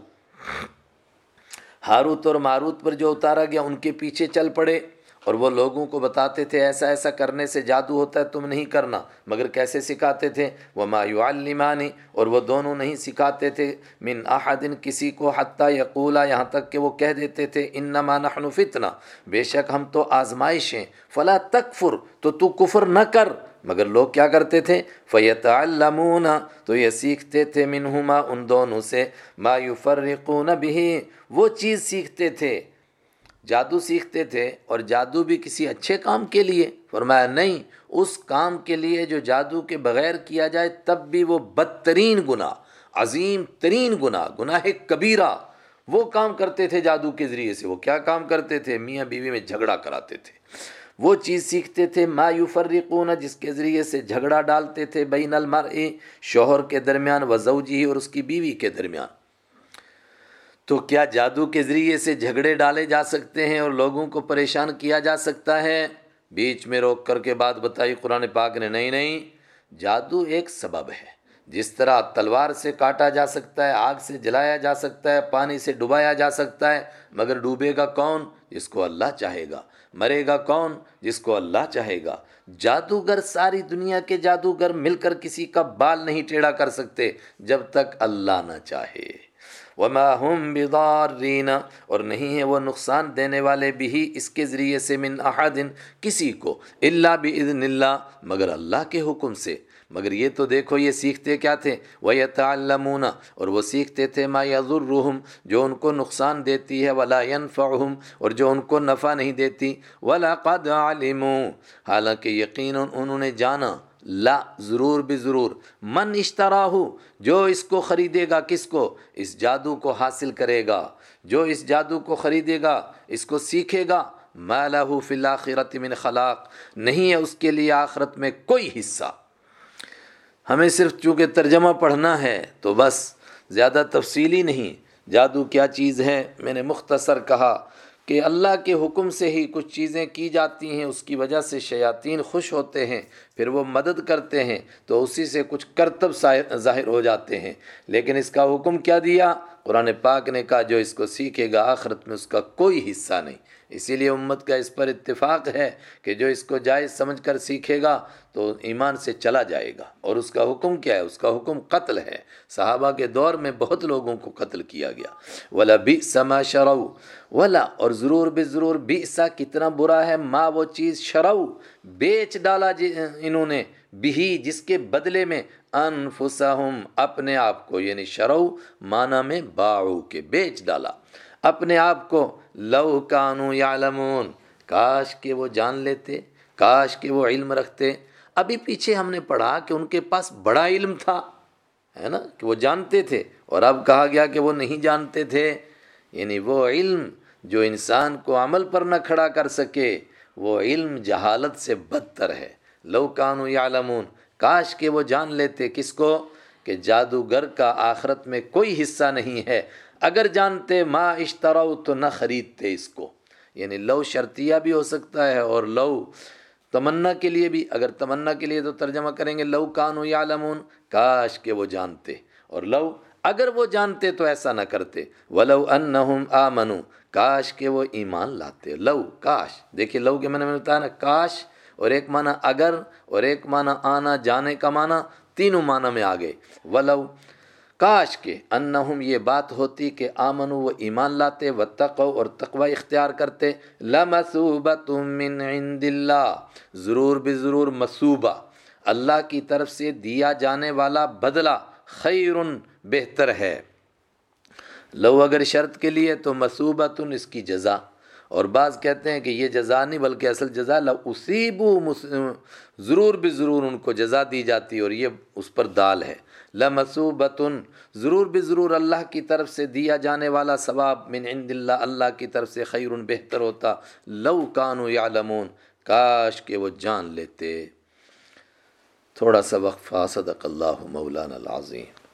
ہاروت اور ماروت پر جو اتارا گیا، ان کے پیچھے چل پڑے۔ اور وہ لوگوں کو بتاتے تھے، ایسا ایسا کرنے سے جادو ہوتا ہے، تم نہیں کرنا۔ مگر کیسے سکھاتے تھے؟ وہ مایوعلمانی اور وہ دونوں نہیں سکھاتے تھے۔ من احدن کسی کو حتیٰ یقولا یہاں تک کہ وہ کہہ دیتے تھے انما نحن فتنہ بے شک ہم تو آزمائش ہیں۔ فلا تکفر تو تو کفر نہ کر۔ مگر لوگ کیا کرتے تھے؟ فیتعلمون تو یہ سیکھتے تھے منہما ان دونوں سے۔ ما یفرقون بھی وہ چیز سیکھتے تھے۔ جادو سیکھتے تھے اور جادو بھی کسی اچھے کام کے لیے؟ فرمایا نہیں، اس کام کے لیے جو جادو کے بغیر کیا جائے تب بھی وہ بدترین گناہ، عظیم ترین گناہ گناہ کبیرہ وہ کام کرتے تھے جادو کے ذریعے سے۔ وہ کیا کام کرتے تھے؟ میاں بیوی میں جھگڑا کراتے تھے۔ وہ چیز سیکھتے تھے، ما یفرقون، جس کے ذریعے سے جھگڑا ڈالتے تھے بین المرء، شوہر کے درمیان و زوجی اور اس کی بیوی کے درمیان۔ تو کیا جادو کے ذریعے سے جھگڑے ڈالے جا سکتے ہیں اور لوگوں کو پریشان کیا جا سکتا ہے؟ بیچ میں روک کر کے بات بتائی قرآن پاک نے، نہیں نہیں، جادو ایک سبب ہے۔ جس طرح تلوار سے کاٹا جا سکتا ہے، آگ سے جلایا جا سکتا ہے، پانی سے ڈبایا جا سکتا ہے، مگر ڈوبے گا کون؟ جس کو اللہ چاہے گا۔ مرے گا کون؟ جس کو اللہ چاہے گا۔ جادوگر ساری دنیا کے جادوگر مل کر کسی کا بال نہیں ٹیڑھا کر سکتے جب تک اللہ نہ چاہے۔ وما هم بضارین اور نہیں ہے وہ نقصان دینے والے بھی اس کے ذریعے سے من احد کسی کو اللہ باذن اللہ، مگر اللہ کے حکم سے۔ مگر یہ تو دیکھو، یہ سیکھتے کیا تھے؟ وہ يتعلمون اور وہ سیکھتے تھے ما یضرهم جو ان کو نقصان دیتی ہے، ولا ينفعهم، اور جو ان کو نفع نہیں دیتی۔ ولا قد علموا، حالانکہ یقینا انہوں نے جانا۔ لا، ضرور بھی ضرور. من اشترا جو اس کو خریدے گا کس کو؟ اس جادو کو حاصل کرے گا. جو اس جادو کو خریدے گا، اس کو سیکھے گا. مالہ فی الاخرت من خلاق. نہیں ہے اس کے لیے آخرت میں کوئی حصہ. ہمیں صرف چونکہ ترجمہ پڑھنا ہے تو بس، زیادہ تفصیلی نہیں. جادو کیا چیز ہے؟ میں نے مختصر کہا. کہ اللہ کے حکم سے ہی کچھ چیزیں کی جاتی ہیں، اس کی وجہ سے شیاطین خوش ہوتے ہیں، پھر وہ مدد کرتے ہیں تو اسی سے کچھ کرتب ظاہر ہو جاتے ہیں۔ لیکن اس کا حکم کیا دیا؟ قرآن پاک نے کہا، جو اس کو سیکھے گا آخرت میں اس کا کوئی حصہ نہیں۔ اسی لیے امت کا اس پر اتفاق ہے کہ جو اس کو جائز سمجھ کر سیکھے گا تو ایمان سے چلا جائے گا۔ اور اس کا حکم کیا ہے؟ اس کا حکم قتل ہے۔ صحابہ کے دور میں بہت لوگوں کو قتل کیا گیا۔ ولا بھی سما شرو ولا، اور ضرور بے ضرور بھی کتنا برا ہے، ماں وہ چیز شرو بیچ ڈالا جی انہوں نے بھی جس کے بدلے میں انفسہم، اپنے آپ کو یعنی شرو معنی میں باعو کے بیچ ڈالا۔ اپنے آپ کو لو کانو یعلمون، کاش کہ وہ جان لیتے، کاش کہ وہ علم رکھتے۔ ابھی پیچھے ہم نے پڑھا کہ ان کے پاس بڑا علم تھا، ہے نا؟ کہ وہ جانتے تھے، اور اب کہا گیا کہ وہ نہیں جانتے تھے۔ یعنی وہ علم جو انسان کو عمل پر نہ کھڑا کر سکے، وہ علم جہالت سے بدتر ہے۔ لو کانو یعلمون کاش کہ وہ جان لیتے کس کو کہ جادوگر کا آخرت میں کوئی حصہ نہیں ہے۔ اگر جانتے ما اشتراؤ تو نہ خریدتے اس کو۔ یعنی لو شرطیہ بھی ہو سکتا ہے اور لو تمنا کے لیے بھی۔ اگر تمنا کے لیے تو ترجمہ کریں گے لو کانو یعلمون۔ کاش کہ وہ جانتے۔ اور لو، اگر وہ جانتے تو ایسا نہ کرتے۔ ولو انہم آمنو۔ کاش کہ وہ ایمان لاتے۔ لو، کاش۔ دیکھیے لو کے میں نے بتایا نا، کاش اور ایک معنی اگر اور ایک معنی آنا جانے کا معنی تینوں معنی میں آگے۔ ولو کاش کے انہم یہ بات ہوتی کہ آمن و ایمان لاتے و تقو اور تقوی اختیار کرتے۔ لمصوبت من عند اللہ، ضرور بضرور مصوبہ اللہ کی طرف سے دیا جانے والا بدلہ خیر بہتر ہے۔ لو اگر شرط کے لیے تو مصوبت اس کی جزا۔ اور بعض کہتے ہیں کہ یہ جزا نہیں، بلکہ اصل جزا لصیبو ضرور بھی ضرور ان کو جزا دی جاتی اور یہ اس پر دال ہے۔ لمصوبت ضرور بھی ضرور اللہ کی طرف سے دیا جانے والا ثواب من عند اللہ اللہ کی طرف سے خیر بہتر ہوتا۔ لو کانو یعلمون، کاش کہ وہ جان لیتے۔ تھوڑا سا وقفہ، صدق اللہ مولانا العظیم۔